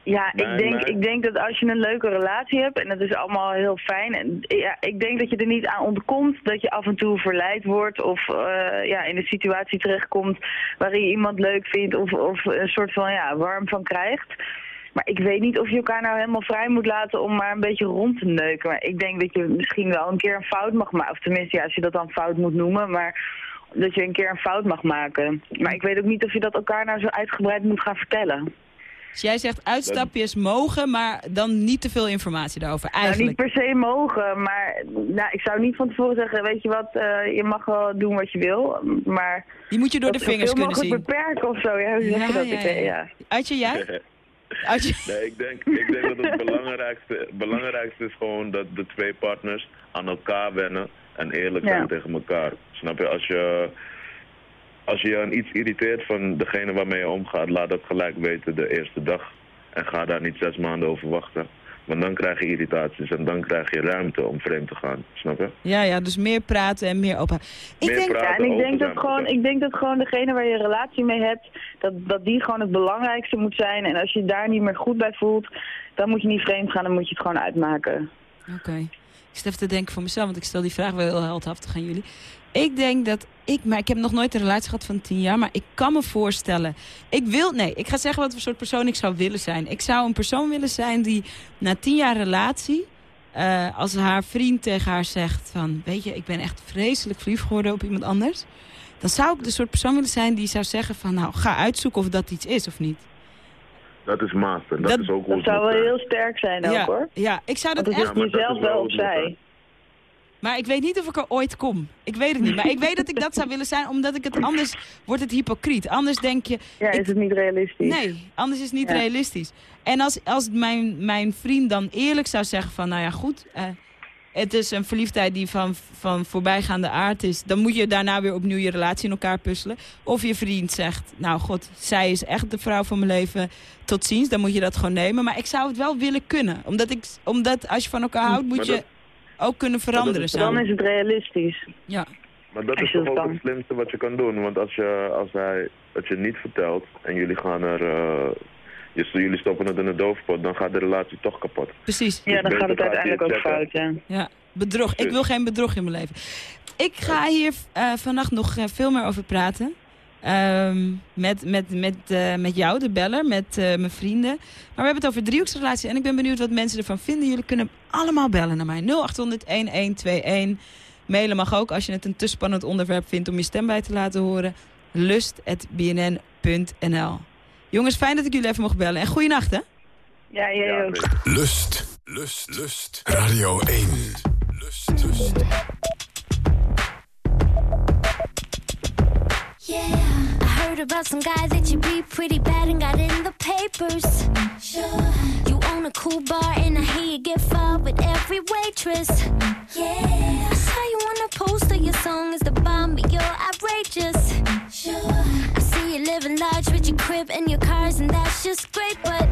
Ja, Nee, ik denk, ik denk dat als je een leuke relatie hebt en dat is allemaal heel fijn. En ja, ik denk dat je er niet aan ontkomt dat je af en toe verleid wordt of eh, ja, in een situatie terechtkomt waarin je iemand leuk vindt of, of een soort van ja, warm van krijgt. Maar ik weet niet of je elkaar nou helemaal vrij moet laten om maar een beetje rond te neuken. Maar ik denk dat je misschien wel een keer een fout mag maken. Of tenminste, ja, als je dat dan fout moet noemen. Maar dat je een keer een fout mag maken. Maar ik weet ook niet of je dat elkaar nou zo uitgebreid moet gaan vertellen. Dus jij zegt uitstapjes mogen, maar dan niet te veel informatie daarover, Nou, eigenlijk. niet per se mogen, maar nou, ik zou niet van tevoren zeggen, weet je wat, eh, je mag wel doen wat je wil, maar... Die moet je door de vingers kunnen mogelijk beperken of zo, ja, hoe zeg je dat? ja, ja. ja. Jij? Nee, ik denk, ik denk dat het belangrijkste, belangrijkste is gewoon dat de twee partners aan elkaar wennen en eerlijk zijn Ja. tegen elkaar. Snap je? Als je, als je aan iets irriteert van degene waarmee je omgaat, laat dat gelijk weten de eerste dag. En ga daar niet zes maanden over wachten. Want dan krijg je irritaties en dan krijg je ruimte om vreemd te gaan. Snap je? Ja, ja, dus meer praten en meer open. Ik Meer denk, praten. Ja, en ik open denk dat gewoon, ik denk dat gewoon degene waar je een relatie mee hebt, dat, dat die gewoon het belangrijkste moet zijn. En als je je daar niet meer goed bij voelt, dan moet je niet vreemd gaan, dan moet je het gewoon uitmaken. Oké. Ik zit te denken voor mezelf, want ik stel die vraag wel heel heldhaftig aan jullie. Ik denk dat ik, maar ik heb nog nooit een relatie gehad van tien jaar, maar ik kan me voorstellen. Ik wil, nee, ik ga zeggen wat voor soort persoon ik zou willen zijn. Ik zou een persoon willen zijn die na tien jaar relatie, eh, als haar vriend tegen haar zegt van, weet je, ik ben echt vreselijk verliefd geworden op iemand anders. Dan zou ik de soort persoon willen zijn die zou zeggen van, nou, ga uitzoeken of dat iets is of niet. Dat is master. Dat, Dat- is ook Dat het zou wel zijn. heel sterk zijn ook ja, hoor. ja, ik zou dat echt... dat jezelf is wel opzij. zijn. Maar ik weet niet of ik er ooit kom. Ik weet het niet. Maar ik weet dat ik dat zou willen zijn, omdat ik het anders wordt het hypocriet. Anders denk je. Ja, ik- is het niet realistisch? Nee, anders is het niet Ja. realistisch. En als, als mijn, mijn vriend dan eerlijk zou zeggen van, nou ja goed, eh, het is een verliefdheid die van, van voorbijgaande aard is. Dan moet je daarna weer opnieuw je relatie in elkaar puzzelen. Of je vriend zegt, nou god, zij is echt de vrouw van mijn leven. Tot ziens, dan moet je dat gewoon nemen. Maar ik zou het wel willen kunnen. Omdat, ik, omdat als je van elkaar houdt, moet je ook kunnen veranderen is- samen. Dan is het realistisch. Ja. Maar dat is toch ook het slimste wat je kan doen. Want als, je, als hij het je niet vertelt en jullie gaan er... eh, je, jullie stoppen het in de doofpot, dan gaat de relatie toch kapot. Precies. Ja, dan gaat het uiteindelijk ook fout, ja. Ja, bedrog. Ik wil geen bedrog in mijn leven. Ik ga hier eh, vannacht nog eh, veel meer over praten. Ehm, met, met, met, eh, met jou, de beller, met eh, mijn vrienden. Maar we hebben het over driehoeksrelatie en ik ben benieuwd wat mensen ervan vinden. Jullie kunnen allemaal bellen naar mij. 0800-1121. Mailen mag ook als je het een te spannend onderwerp vindt om je stem bij te laten horen. lust.bnn.nl Jongens, fijn dat ik jullie even mocht bellen. En goeienacht, hè? Ja, jij ook. Lust, lust, lust. Radio 1. Lust, lust. Yeah, I heard about some guy that you beat pretty bad and got in the papers. Sure, you own a cool bar and I hear you get fired with every waitress. Yeah, I saw you on a poster. Your song is the bomb, but you're outrageous. Sure, living large with your crib and your cars, and that's just great. But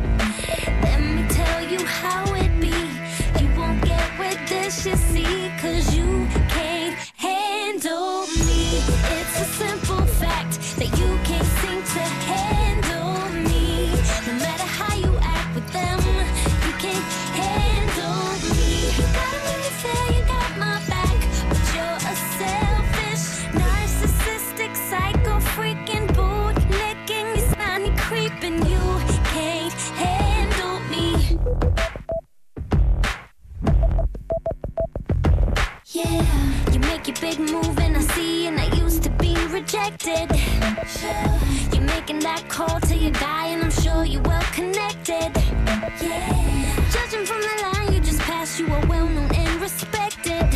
big move and I see, and I used to be rejected. You're making that call to your guy, and I'm sure you're well connected. Yeah, judging from the line you just passed, you are well known and respected.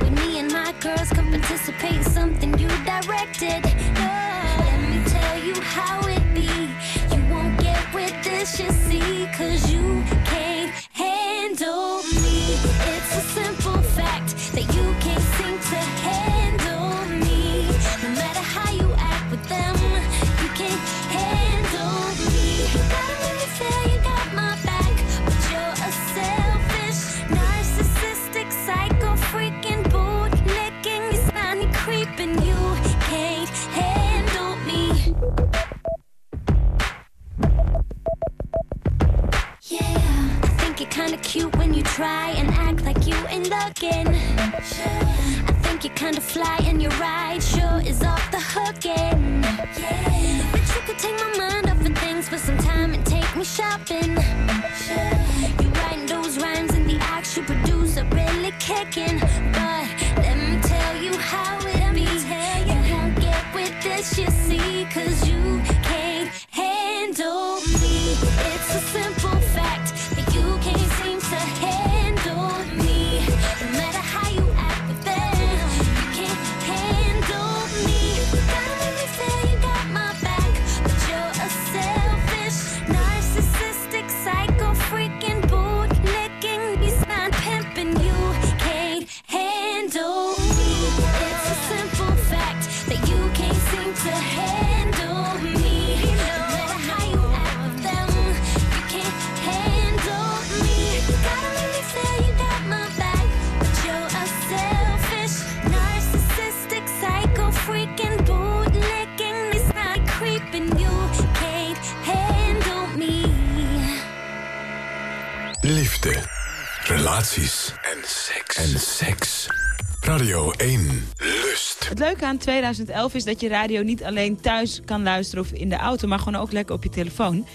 With me and my girls come participate in something you directed. Yeah, let me tell you how it be. You won't get with this, you see, cause you can't handle me. Try and act like you ain't looking. I think you're kinda fly and your ride sure is off the hooking. Yeah, but you could take my mind off of things for some time and take me shopping. You writing those rhymes and the acts you produce are really kicking. Relaties en seks. En seks. Radio 1. Lust. Het leuke aan 2011 is dat je radio niet alleen thuis kan luisteren of in de auto... maar gewoon ook lekker op je telefoon.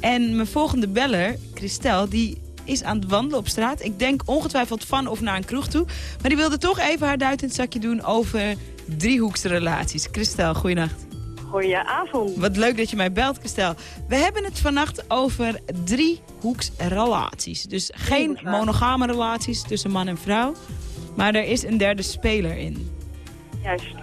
En mijn volgende beller, Christel, die is aan het wandelen op straat. Ik denk ongetwijfeld van of naar een kroeg toe. Maar die wilde toch even haar duit in het zakje doen over driehoeksrelaties. Christel, goeienacht. Goedenavond. Wat leuk dat je mij belt, Christel. We hebben het vannacht over driehoeksrelaties. Dus geen monogame relaties tussen man en vrouw. Maar er is een derde speler in. Juist.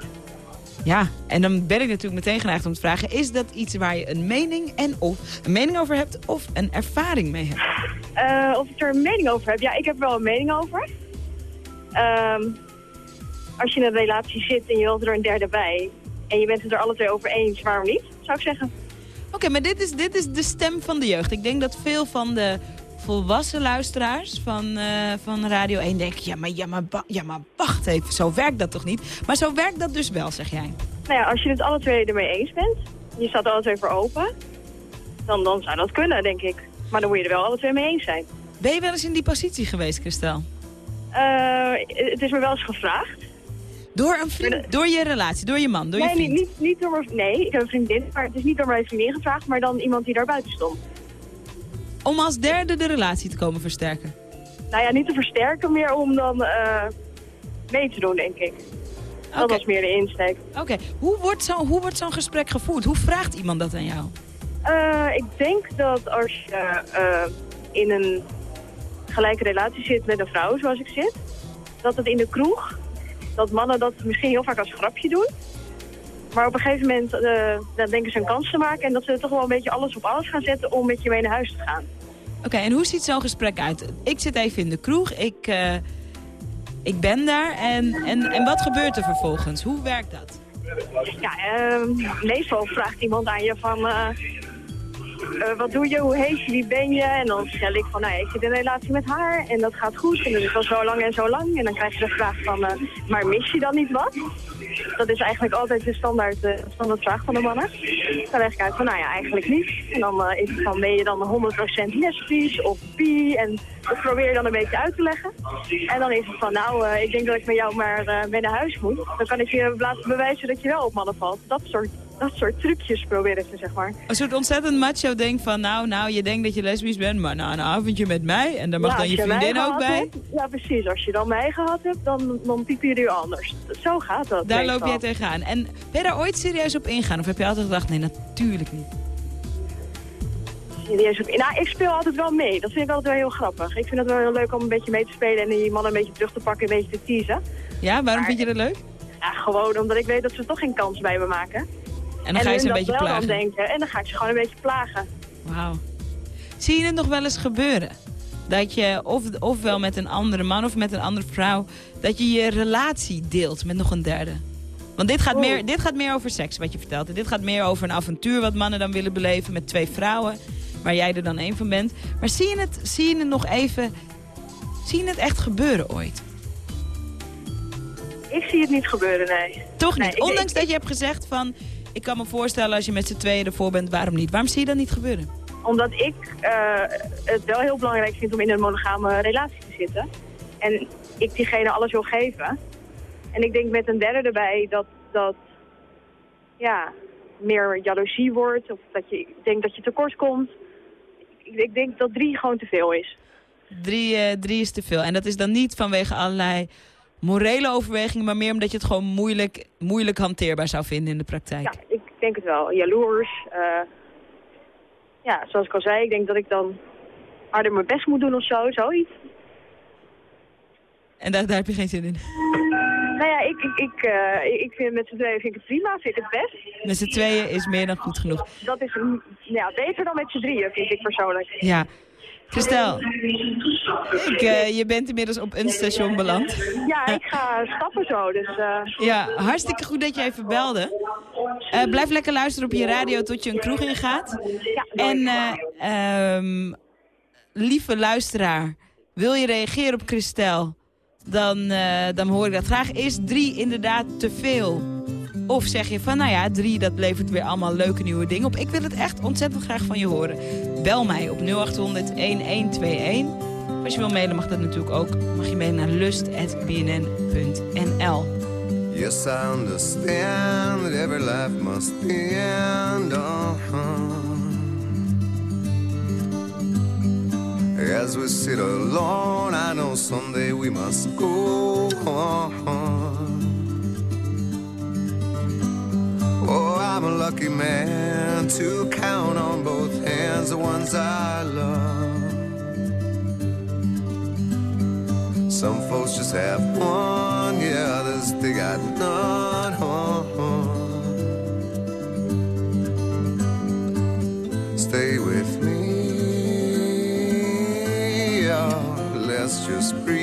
Ja, en dan ben ik natuurlijk meteen geneigd om te vragen... is dat iets waar je een mening, en of, een mening over hebt of een ervaring mee hebt? Eh, of ik er een mening over heb? Ja, ik heb er wel een mening over. Ehm, als je in een relatie zit en je wilt er een derde bij... en je bent het er alle twee over eens, waarom niet, zou ik zeggen. Oké, maar dit is, dit is de stem van de jeugd. Ik denk dat veel van de volwassen luisteraars van, eh, van Radio 1 denken... Ja maar, ja, maar, ja, maar wacht even, zo werkt dat toch niet? Maar zo werkt dat dus wel, zeg jij. Nou ja, als je het alle twee ermee eens bent... je staat er alle twee voor open... dan, dan zou dat kunnen, denk ik. Maar dan moet je er wel alle twee mee eens zijn. Ben je wel eens in die positie geweest, Christel? Eh, het is me wel eens gevraagd. Door een vriend, door je relatie, door je man, door je nee, vriend? niet, niet, niet door mijn... Nee, ik heb een vriendin, maar het is niet door mijn vriendin gevraagd... maar dan iemand die daar buiten stond. Om als derde de relatie te komen versterken? Nou ja, niet te versterken, meer om dan eh, mee te doen, denk ik. Dat was meer de insteek. Oké, hoe wordt zo'n hoe wordt zo'n gesprek gevoerd? Hoe vraagt iemand dat aan jou? Eh, ik denk dat als je eh, in een gelijke relatie zit met een vrouw zoals ik zit, dat het in de kroeg, dat mannen dat misschien heel vaak als grapje doen. Maar op een gegeven moment eh, dan denken ze een kans te maken en dat ze toch wel een beetje alles op alles gaan zetten om met je mee naar huis te gaan. Oké, en hoe ziet zo'n gesprek uit? Ik zit even in de kroeg, ik, eh, ik ben daar en, en, en wat gebeurt er vervolgens? Hoe werkt dat? Ja, meestal vraagt iemand aan je van... eh, wat doe je, hoe heet je, wie ben je? En dan vertel ik van, nou ik zit in een relatie met haar en dat gaat goed. En dat is al zo lang en zo lang. En dan krijg je de vraag van, eh, maar mis je dan niet wat? Dat is eigenlijk altijd de standaard, eh, standaard vraag van de mannen. Dan leg ik uit van, nou ja, eigenlijk niet. En dan is het van, ben je dan 100% lesbisch of bi? En dat probeer je dan een beetje uit te leggen. En dan is het van, nou, ik denk dat ik met jou maar mee naar huis moet. Dan kan ik je laten bewijzen dat je wel op mannen valt. Dat soort, dat soort trucjes proberen ze, zeg maar. Een soort ontzettend macho denk van, nou, nou, je denkt dat je lesbisch bent, maar na een avondje met mij en daar mag Ja, dan je vriendin ook bij. hebt- ja, precies. Als je dan mij gehad hebt, dan, dan typen jullie anders. Zo gaat dat. Daar loop jij tegenaan. En ben je daar ooit serieus op ingaan? Of heb je altijd gedacht, nee, natuurlijk niet? Nou, ik speel altijd wel mee. Dat vind ik altijd wel heel grappig. Ik vind het wel heel leuk om een beetje mee te spelen en die mannen een beetje terug te pakken, een beetje te teasen. Ja, waarom vind je dat leuk? Ja, gewoon omdat ik weet dat ze toch geen kans bij me maken. En dan ga je ze een beetje plagen. denken. En dan ga ik ze gewoon een beetje plagen. Wauw. Zie je het nog wel eens gebeuren? Dat je of, ofwel met een andere man of met een andere vrouw... dat je je relatie deelt met nog een derde? Want dit gaat, meer, dit gaat meer over seks, wat je vertelt. En dit gaat meer over een avontuur wat mannen dan willen beleven met twee vrouwen. Waar jij er dan één van bent. Maar zie je het, zie je het nog even... Zie je het echt gebeuren ooit? Ik zie het niet gebeuren, nee. Toch Nee, niet? ik- Ondanks ik- dat je hebt gezegd van... Ik kan me voorstellen als je met z'n tweeën ervoor bent, waarom niet? Waarom zie je dat niet gebeuren? Omdat ik eh, het wel heel belangrijk vind om in een monogame relatie te zitten. En ik diegene alles wil geven. En ik denk met een derde erbij dat dat ja, meer jaloezie wordt. Of dat je ik denk dat je tekort komt. Ik, ik denk dat drie gewoon te veel is. Drie, eh, drie is te veel. En dat is dan niet vanwege allerlei morele overwegingen... maar meer omdat je het gewoon moeilijk, moeilijk hanteerbaar zou vinden in de praktijk. Ja, ik denk het wel. Jaloers. eh, ja, zoals ik al zei, ik denk dat ik dan harder mijn best moet doen of zo, zoiets. En daar, daar heb je geen zin in. Nou ja, ik, ik, ik, eh, ik vind met z'n tweeën vind ik het prima, vind ik het best. Met z'n tweeën is meer dan goed genoeg. Dat is ja, beter dan met z'n drieën, vind ik persoonlijk. Ja. Christel, ik, eh, je bent inmiddels op een station beland. Ja, ik ga stappen zo, dus... eh, Ja, hartstikke goed dat je even belde. Eh, blijf lekker luisteren op je radio tot je een kroeg ingaat. En eh, ehm, lieve luisteraar, wil je reageren op Christel? Dan, dan hoor ik dat graag. Is drie inderdaad te veel? Of zeg je van, nou ja, drie, dat levert weer allemaal leuke nieuwe dingen op. Ik wil het echt ontzettend graag van je horen. Bel mij op 0800-1121. Als je wil mailen mag dat natuurlijk ook. Mag je mailen naar lust.bnn.nl. Yes, I understand that every life must end. Uh-huh. As we sit alone, I know someday we must go. Oh, I'm a lucky man to count on both hands the ones I love. Some folks just have one, yeah, others they got none. Stay with me, oh, let's just breathe.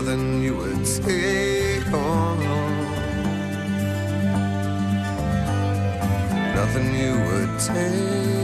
nothing you would take on. Nothing you would take.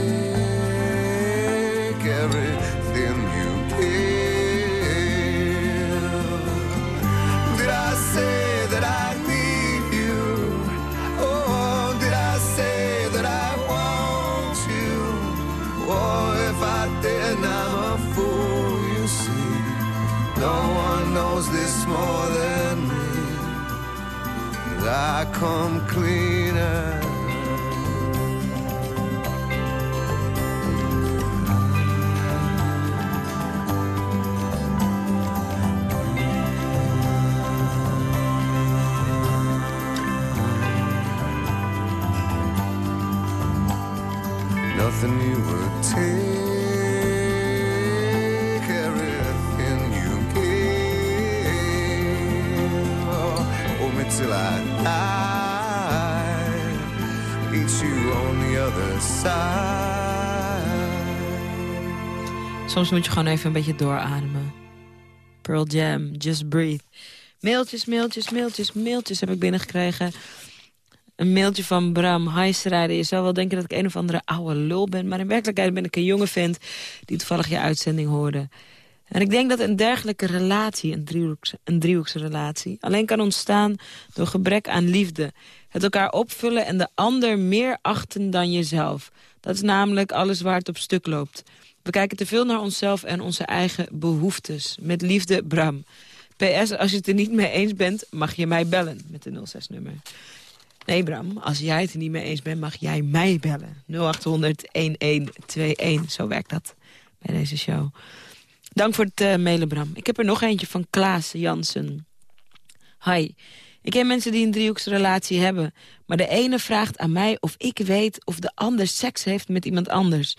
Come you on the other side. Soms moet je gewoon even een beetje doorademen. Pearl Jam, Just Breathe. Mailtjes, mailtjes, mailtjes, mailtjes heb ik binnengekregen. Een mailtje van Bram Heijsrijden. Je zou wel denken dat ik een of andere oude lul ben... maar in werkelijkheid ben ik een jonge vent die toevallig je uitzending hoorde. En ik denk dat een dergelijke relatie, een, driehoeks, een driehoeksrelatie... alleen kan ontstaan door gebrek aan liefde. Het elkaar opvullen en de ander meer achten dan jezelf. Dat is namelijk alles waar het op stuk loopt. We kijken te veel naar onszelf en onze eigen behoeftes. Met liefde, Bram. PS, als je het er niet mee eens bent, mag je mij bellen met de 06-nummer. Nee, Bram, als jij het er niet mee eens bent, mag jij mij bellen. 0800-1121, zo werkt dat bij deze show. Dank voor het uh, mailen, Bram. Ik heb er nog eentje van Klaas Jansen. Hi, ik ken mensen die een driehoeksrelatie hebben... maar de ene vraagt aan mij of ik weet of de ander seks heeft met iemand anders.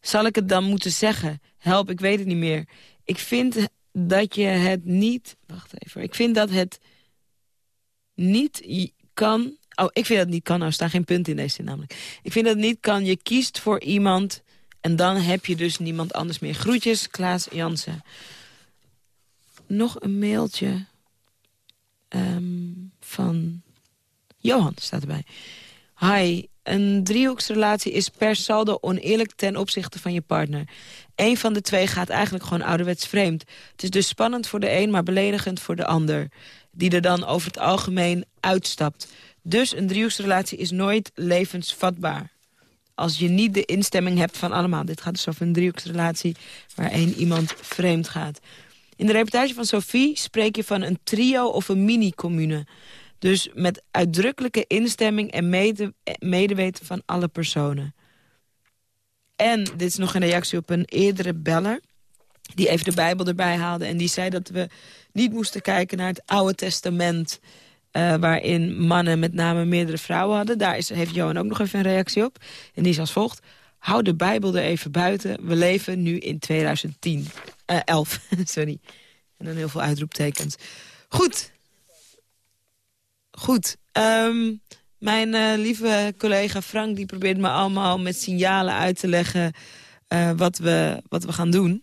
Zal ik het dan moeten zeggen? Help, ik weet het niet meer. Ik vind dat je het niet... Wacht even. Ik vind dat het niet kan... Oh, ik vind dat het niet kan. Nou, er staan geen punten in deze zin namelijk. Ik vind dat het niet kan. Je kiest voor iemand en dan heb je dus niemand anders meer. Groetjes, Klaas Jansen. Nog een mailtje um, van Johan, staat erbij. Hi, een driehoeksrelatie is per saldo oneerlijk ten opzichte van je partner. Eén van de twee gaat eigenlijk gewoon ouderwets vreemd. Het is dus spannend voor de een, maar beledigend voor de ander. Die er dan over het algemeen uitstapt. Dus een driehoeksrelatie is nooit levensvatbaar. Als je niet de instemming hebt van allemaal. Dit gaat dus over een driehoeksrelatie waar één iemand vreemd gaat. In de reportage van Sophie spreek je van een trio of een mini-commune. Dus met uitdrukkelijke instemming en mede, medeweten van alle personen. En dit is nog een reactie op een eerdere beller... die even de Bijbel erbij haalde en die zei dat we niet moesten kijken naar het Oude Testament... eh, waarin mannen met name meerdere vrouwen hadden. Daar is, heeft Johan ook nog even een reactie op. En die is als volgt. Hou de Bijbel er even buiten. We leven nu in 2010. Eh 11, sorry. En dan heel veel uitroeptekens. Goed. Goed. Ehm, mijn eh, lieve collega Frank die probeert me allemaal met signalen uit te leggen... eh, wat, we, wat we gaan doen.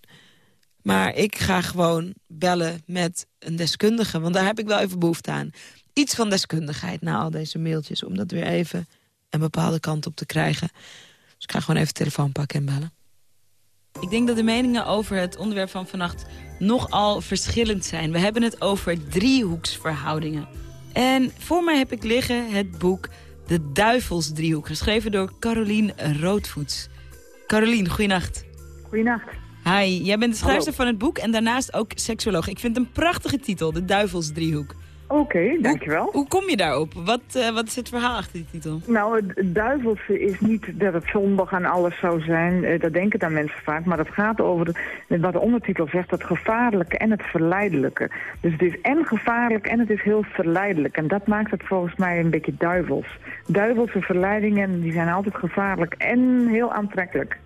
Maar ik ga gewoon bellen met een deskundige. Want daar heb ik wel even behoefte aan. Iets van deskundigheid na al deze mailtjes. Om dat weer even een bepaalde kant op te krijgen. Dus ik ga gewoon even telefoon pakken en bellen. Ik denk dat de meningen over het onderwerp van vannacht nogal verschillend zijn. We hebben het over driehoeksverhoudingen. En voor mij heb ik liggen het boek De Duivelsdriehoek... geschreven door Carolien Roodvoets. Carolien, goeienacht. Goeienacht. Hi, jij bent de schrijfster van het boek en daarnaast ook seksuoloog. Ik vind het een prachtige titel, De Duivelsdriehoek. Oké, dankjewel. Hoe, hoe kom je daarop? Wat, eh, wat is het verhaal achter die titel? Nou, het duivelse is niet dat het zondag en alles zou zijn. Eh, Dat denken dan mensen vaak. Maar het gaat over de- wat de ondertitel zegt, het gevaarlijke en het verleidelijke. Dus het is en gevaarlijk en het is heel verleidelijk. En dat maakt het volgens mij een beetje duivels. Duivelse verleidingen die zijn altijd gevaarlijk en heel aantrekkelijk.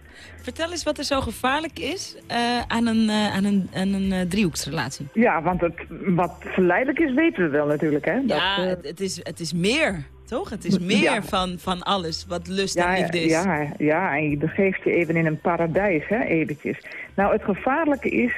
Vertel eens wat er zo gevaarlijk is eh, aan een, eh, aan een, aan een eh, driehoeksrelatie. Ja, want het, wat verleidelijk is weten we wel natuurlijk. Hè? Dat, ja, het, het is, het is meer, toch? Het is meer Ja. van, van alles wat lust Ja, en liefde is. ja, ja, en je begeeft je even in een paradijs, hè, eventjes. Nou, het gevaarlijke is,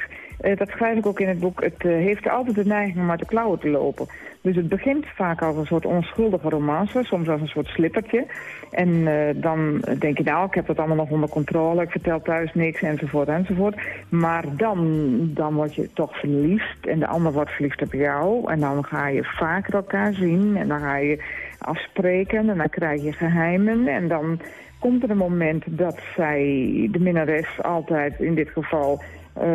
dat schrijf ik ook in het boek, het heeft altijd de neiging om uit de klauwen te lopen. Dus het begint vaak als een soort onschuldige romance, soms als een soort slippertje. En eh, dan denk je, nou, ik heb dat allemaal nog onder controle, ik vertel thuis niks, enzovoort, enzovoort. Maar dan, dan word je toch verliefd en de ander wordt verliefd op jou. En dan ga je vaker elkaar zien en dan ga je afspreken en dan krijg je geheimen. En dan komt er een moment dat zij, de minnares altijd in dit geval, eh,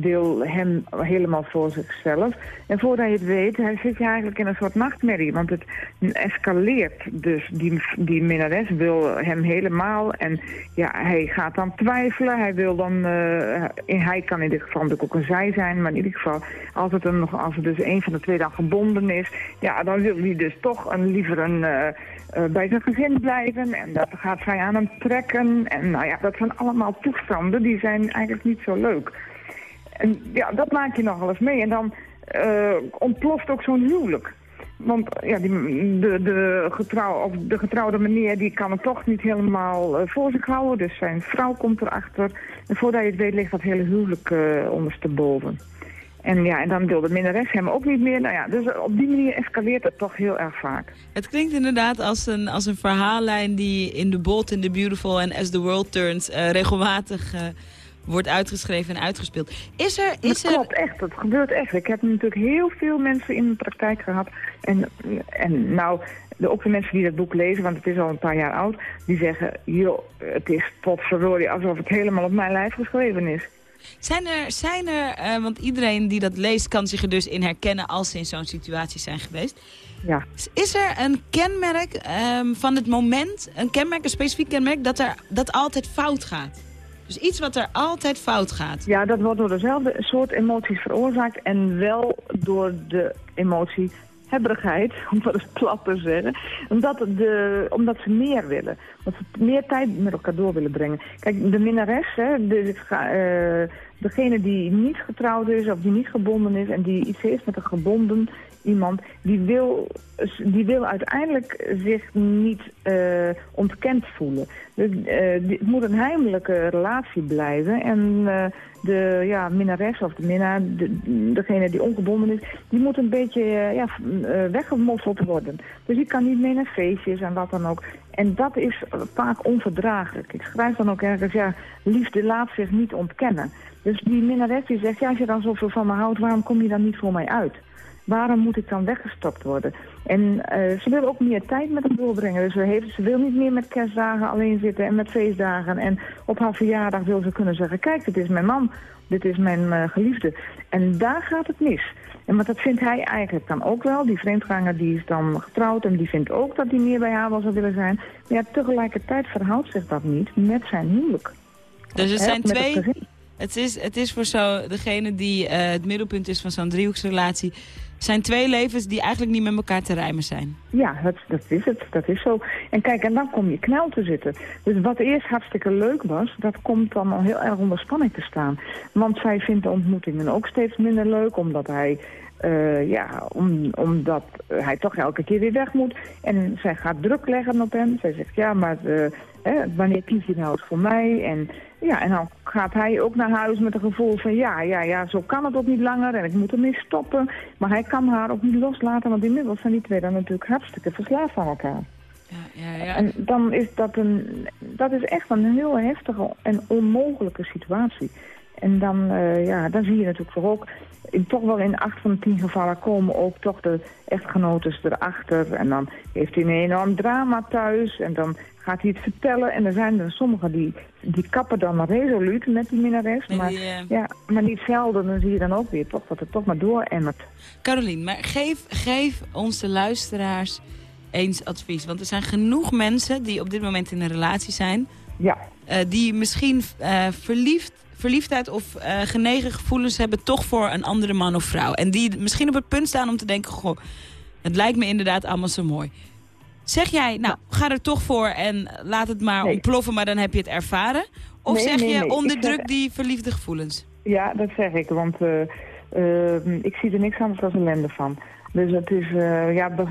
wil hem helemaal voor zichzelf. En voordat je het weet, hij zit je eigenlijk in een soort nachtmerrie. Want het escaleert. Dus die, die minnares wil hem helemaal. En ja, hij gaat dan twijfelen. Hij wil dan, eh, hij kan in dit geval natuurlijk ook een zij zijn. Maar in ieder geval, als het, een, als het dus een van de twee dan gebonden is. Ja, dan wil hij dus toch een, liever een, eh, eh, bij zijn gezin blijven. En dat gaat zij aan hem trekken. En nou ja, dat zijn allemaal toestanden die zijn eigenlijk niet zo leuk. En ja, dat maak je nogal eens mee. En dan eh, ontploft ook zo'n huwelijk. Want ja, die, de, de, getrouw, of de getrouwde meneer die kan het toch niet helemaal eh, voor zich houden. Dus zijn vrouw komt erachter. En voordat je het weet ligt dat hele huwelijk eh ondersteboven. En ja, en dan wil de minnares hem ook niet meer. Nou ja, dus op die manier escaleert het toch heel erg vaak. Het klinkt inderdaad als een, als een verhaallijn die in The Bold and the Beautiful en As the World Turns eh, regelmatig eh, wordt uitgeschreven en uitgespeeld. Is er... Is dat klopt, echt. Dat gebeurt echt. Ik heb natuurlijk heel veel mensen in de praktijk gehad. En, en nou, de, ook de mensen die dat boek lezen, want het is al een paar jaar oud, die zeggen, joh, het is potverdorie alsof het helemaal op mijn lijf geschreven is. Zijn er, zijn er eh, want iedereen die dat leest kan zich er dus in herkennen als ze in zo'n situatie zijn geweest. Ja. Is er een kenmerk ehm, van het moment, een kenmerk, een specifiek kenmerk, dat er dat altijd fout gaat? Dus iets wat er altijd fout gaat. Ja, dat wordt door dezelfde soort emoties veroorzaakt en wel door de emotie hebberigheid, om dat eens plat te zeggen. Omdat, de, omdat ze meer willen. Omdat ze meer tijd met elkaar door willen brengen. Kijk, de minnares, hè, de, eh, degene die niet getrouwd is of die niet gebonden is en die iets heeft met een gebonden, iemand die wil, die wil uiteindelijk zich niet eh, ontkend voelen. Dus, die- het moet een heimelijke relatie blijven. En eh, de ja, minnares of de minnaar, de, degene die ongebonden is, die moet een beetje ja, weggemoffeld worden. Dus die kan niet mee naar feestjes en wat dan ook. En dat is vaak onverdraaglijk. Ik schrijf dan ook ergens, ja, liefde laat zich niet ontkennen. Dus die minnares die zegt, ja, als je dan zoveel van me houdt, waarom kom je dan niet voor mij uit? Waarom moet ik dan weggestopt worden? En eh, ze wil ook meer tijd met hem doorbrengen. Dus ze, heeft, ze wil niet meer met kerstdagen alleen zitten en met feestdagen. En op haar verjaardag wil ze kunnen zeggen... kijk, dit is mijn man, dit is mijn eh, geliefde. En daar gaat het mis. En wat dat vindt hij eigenlijk dan ook wel. Die vreemdganger die is dan getrouwd en die vindt ook dat hij meer bij haar wel zou willen zijn. Maar ja, tegelijkertijd verhoudt zich dat niet met zijn huwelijk. Dus het zijn het twee... Het is, het is voor zo, degene die eh, het middelpunt is van zo'n driehoeksrelatie... zijn twee levens die eigenlijk niet met elkaar te rijmen zijn. Ja, dat, dat is het. Dat is zo. En kijk, en dan kom je knel te zitten. Dus wat eerst hartstikke leuk was, dat komt dan al heel erg onder spanning te staan. Want zij vindt de ontmoetingen ook steeds minder leuk, omdat hij... eh, ja, om, omdat hij toch elke keer weer weg moet. En zij gaat druk leggen op hem. Zij zegt, ja, maar eh, hè, wanneer kies je nou eens voor mij? En, ja, en dan gaat hij ook naar huis met een gevoel van... ja, ja, ja, zo kan het ook niet langer en ik moet ermee stoppen. Maar hij kan haar ook niet loslaten, want inmiddels zijn die twee dan natuurlijk hartstikke verslaafd aan elkaar. Ja, ja. En dan is dat een, dat is echt een heel heftige en onmogelijke situatie. En dan, eh, ja, dan zie je natuurlijk toch ook, in, toch wel in acht van de tien gevallen komen ook toch de echtgenotes erachter. En dan heeft hij een enorm drama thuis en dan gaat hij het vertellen. En er zijn er sommigen die, die kappen dan resoluut met die minnares. Maar, die, eh, ja, maar niet zelden, dan zie je dan ook weer toch dat het toch maar dooremmert. Carolien, maar geef, geef onze luisteraars eens advies. Want er zijn genoeg mensen die op dit moment in een relatie zijn... Ja. eh, die misschien eh, verliefd, verliefdheid of genegen gevoelens hebben... toch voor een andere man of vrouw. En die misschien op het punt staan om te denken... Goh, het lijkt me inderdaad allemaal zo mooi. Zeg jij, nou, ga er toch voor en laat het maar ontploffen... maar dan heb je het ervaren? Of Nee, zeg nee, je, onderdruk zeg- die verliefde gevoelens? Ja, dat zeg ik, want eh, eh, ik zie er niks anders dan ellende van. Dus het is, eh, ja, be,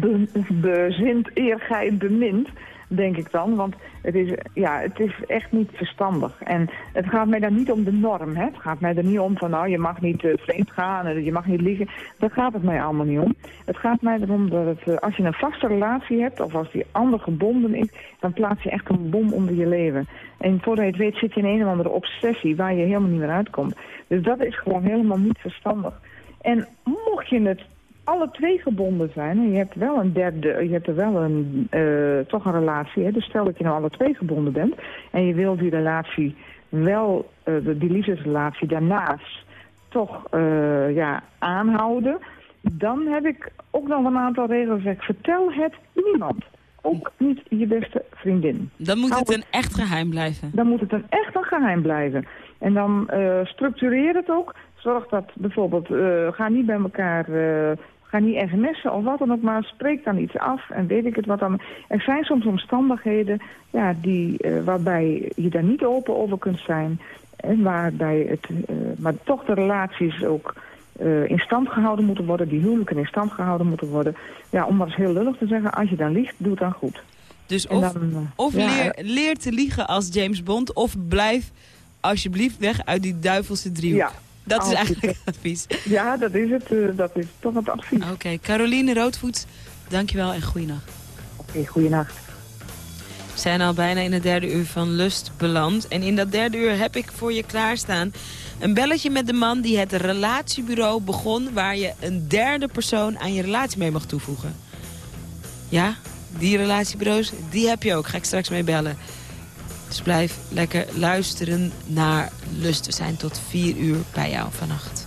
be- bezint eer gij bemint, denk ik dan. Want het is, ja, het is echt niet verstandig. En het gaat mij dan niet om de norm, hè. Het gaat mij er niet om van, nou, je mag niet eh, vreemd gaan, en je mag niet liegen. Daar gaat het mij allemaal niet om. Het gaat mij erom dat het, eh, als je een vaste relatie hebt, of als die ander gebonden is, dan plaats je echt een bom onder je leven. En voordat je het weet zit je in een of andere obsessie waar je helemaal niet meer uitkomt. Dus dat is gewoon helemaal niet verstandig. En mocht je het alle twee gebonden zijn en je hebt wel een derde, je hebt er wel een, eh, toch een relatie, hè? dus stel dat je nou alle twee gebonden bent en je wil die relatie wel, de- die liefdesrelatie daarnaast toch eh, ja, aanhouden, dan heb ik ook nog een aantal regels. Ik vertel het niemand. Ook niet je beste vriendin. Dan moet het een echt geheim blijven. Dan moet het een echt een geheim blijven. En dan structureer het ook. Zorg dat bijvoorbeeld, ga niet bij elkaar, ga niet sms'en of wat dan ook, maar spreek dan iets af en weet ik het wat dan. Er zijn soms omstandigheden ja, die, eh, waarbij je daar niet open over kunt zijn. En waarbij het, eh, maar toch de relaties ook eh, in stand gehouden moeten worden, die huwelijken in stand gehouden moeten worden. Ja, om eens heel lullig te zeggen, als je dan liegt, doe het dan goed. Dus of, dan, of ja, leer, leer te liegen als James Bond... of blijf alsjeblieft weg uit die duivelse driehoek. Ja, dat is eigenlijk het advies. Ja, dat is het. eh, dat is toch het advies. Oké, Caroline Roodvoets, dankjewel en goeienacht. Oké, goeienacht. We zijn al bijna in het derde uur van Lust beland. En in dat derde uur heb ik voor je klaarstaan... een belletje met de man die het relatiebureau begon... waar je een derde persoon aan je relatie mee mag toevoegen. Ja, die relatiebureaus, die heb je ook. Ga ik straks mee bellen. Dus blijf lekker luisteren naar Lust. We zijn tot vier uur bij jou vannacht.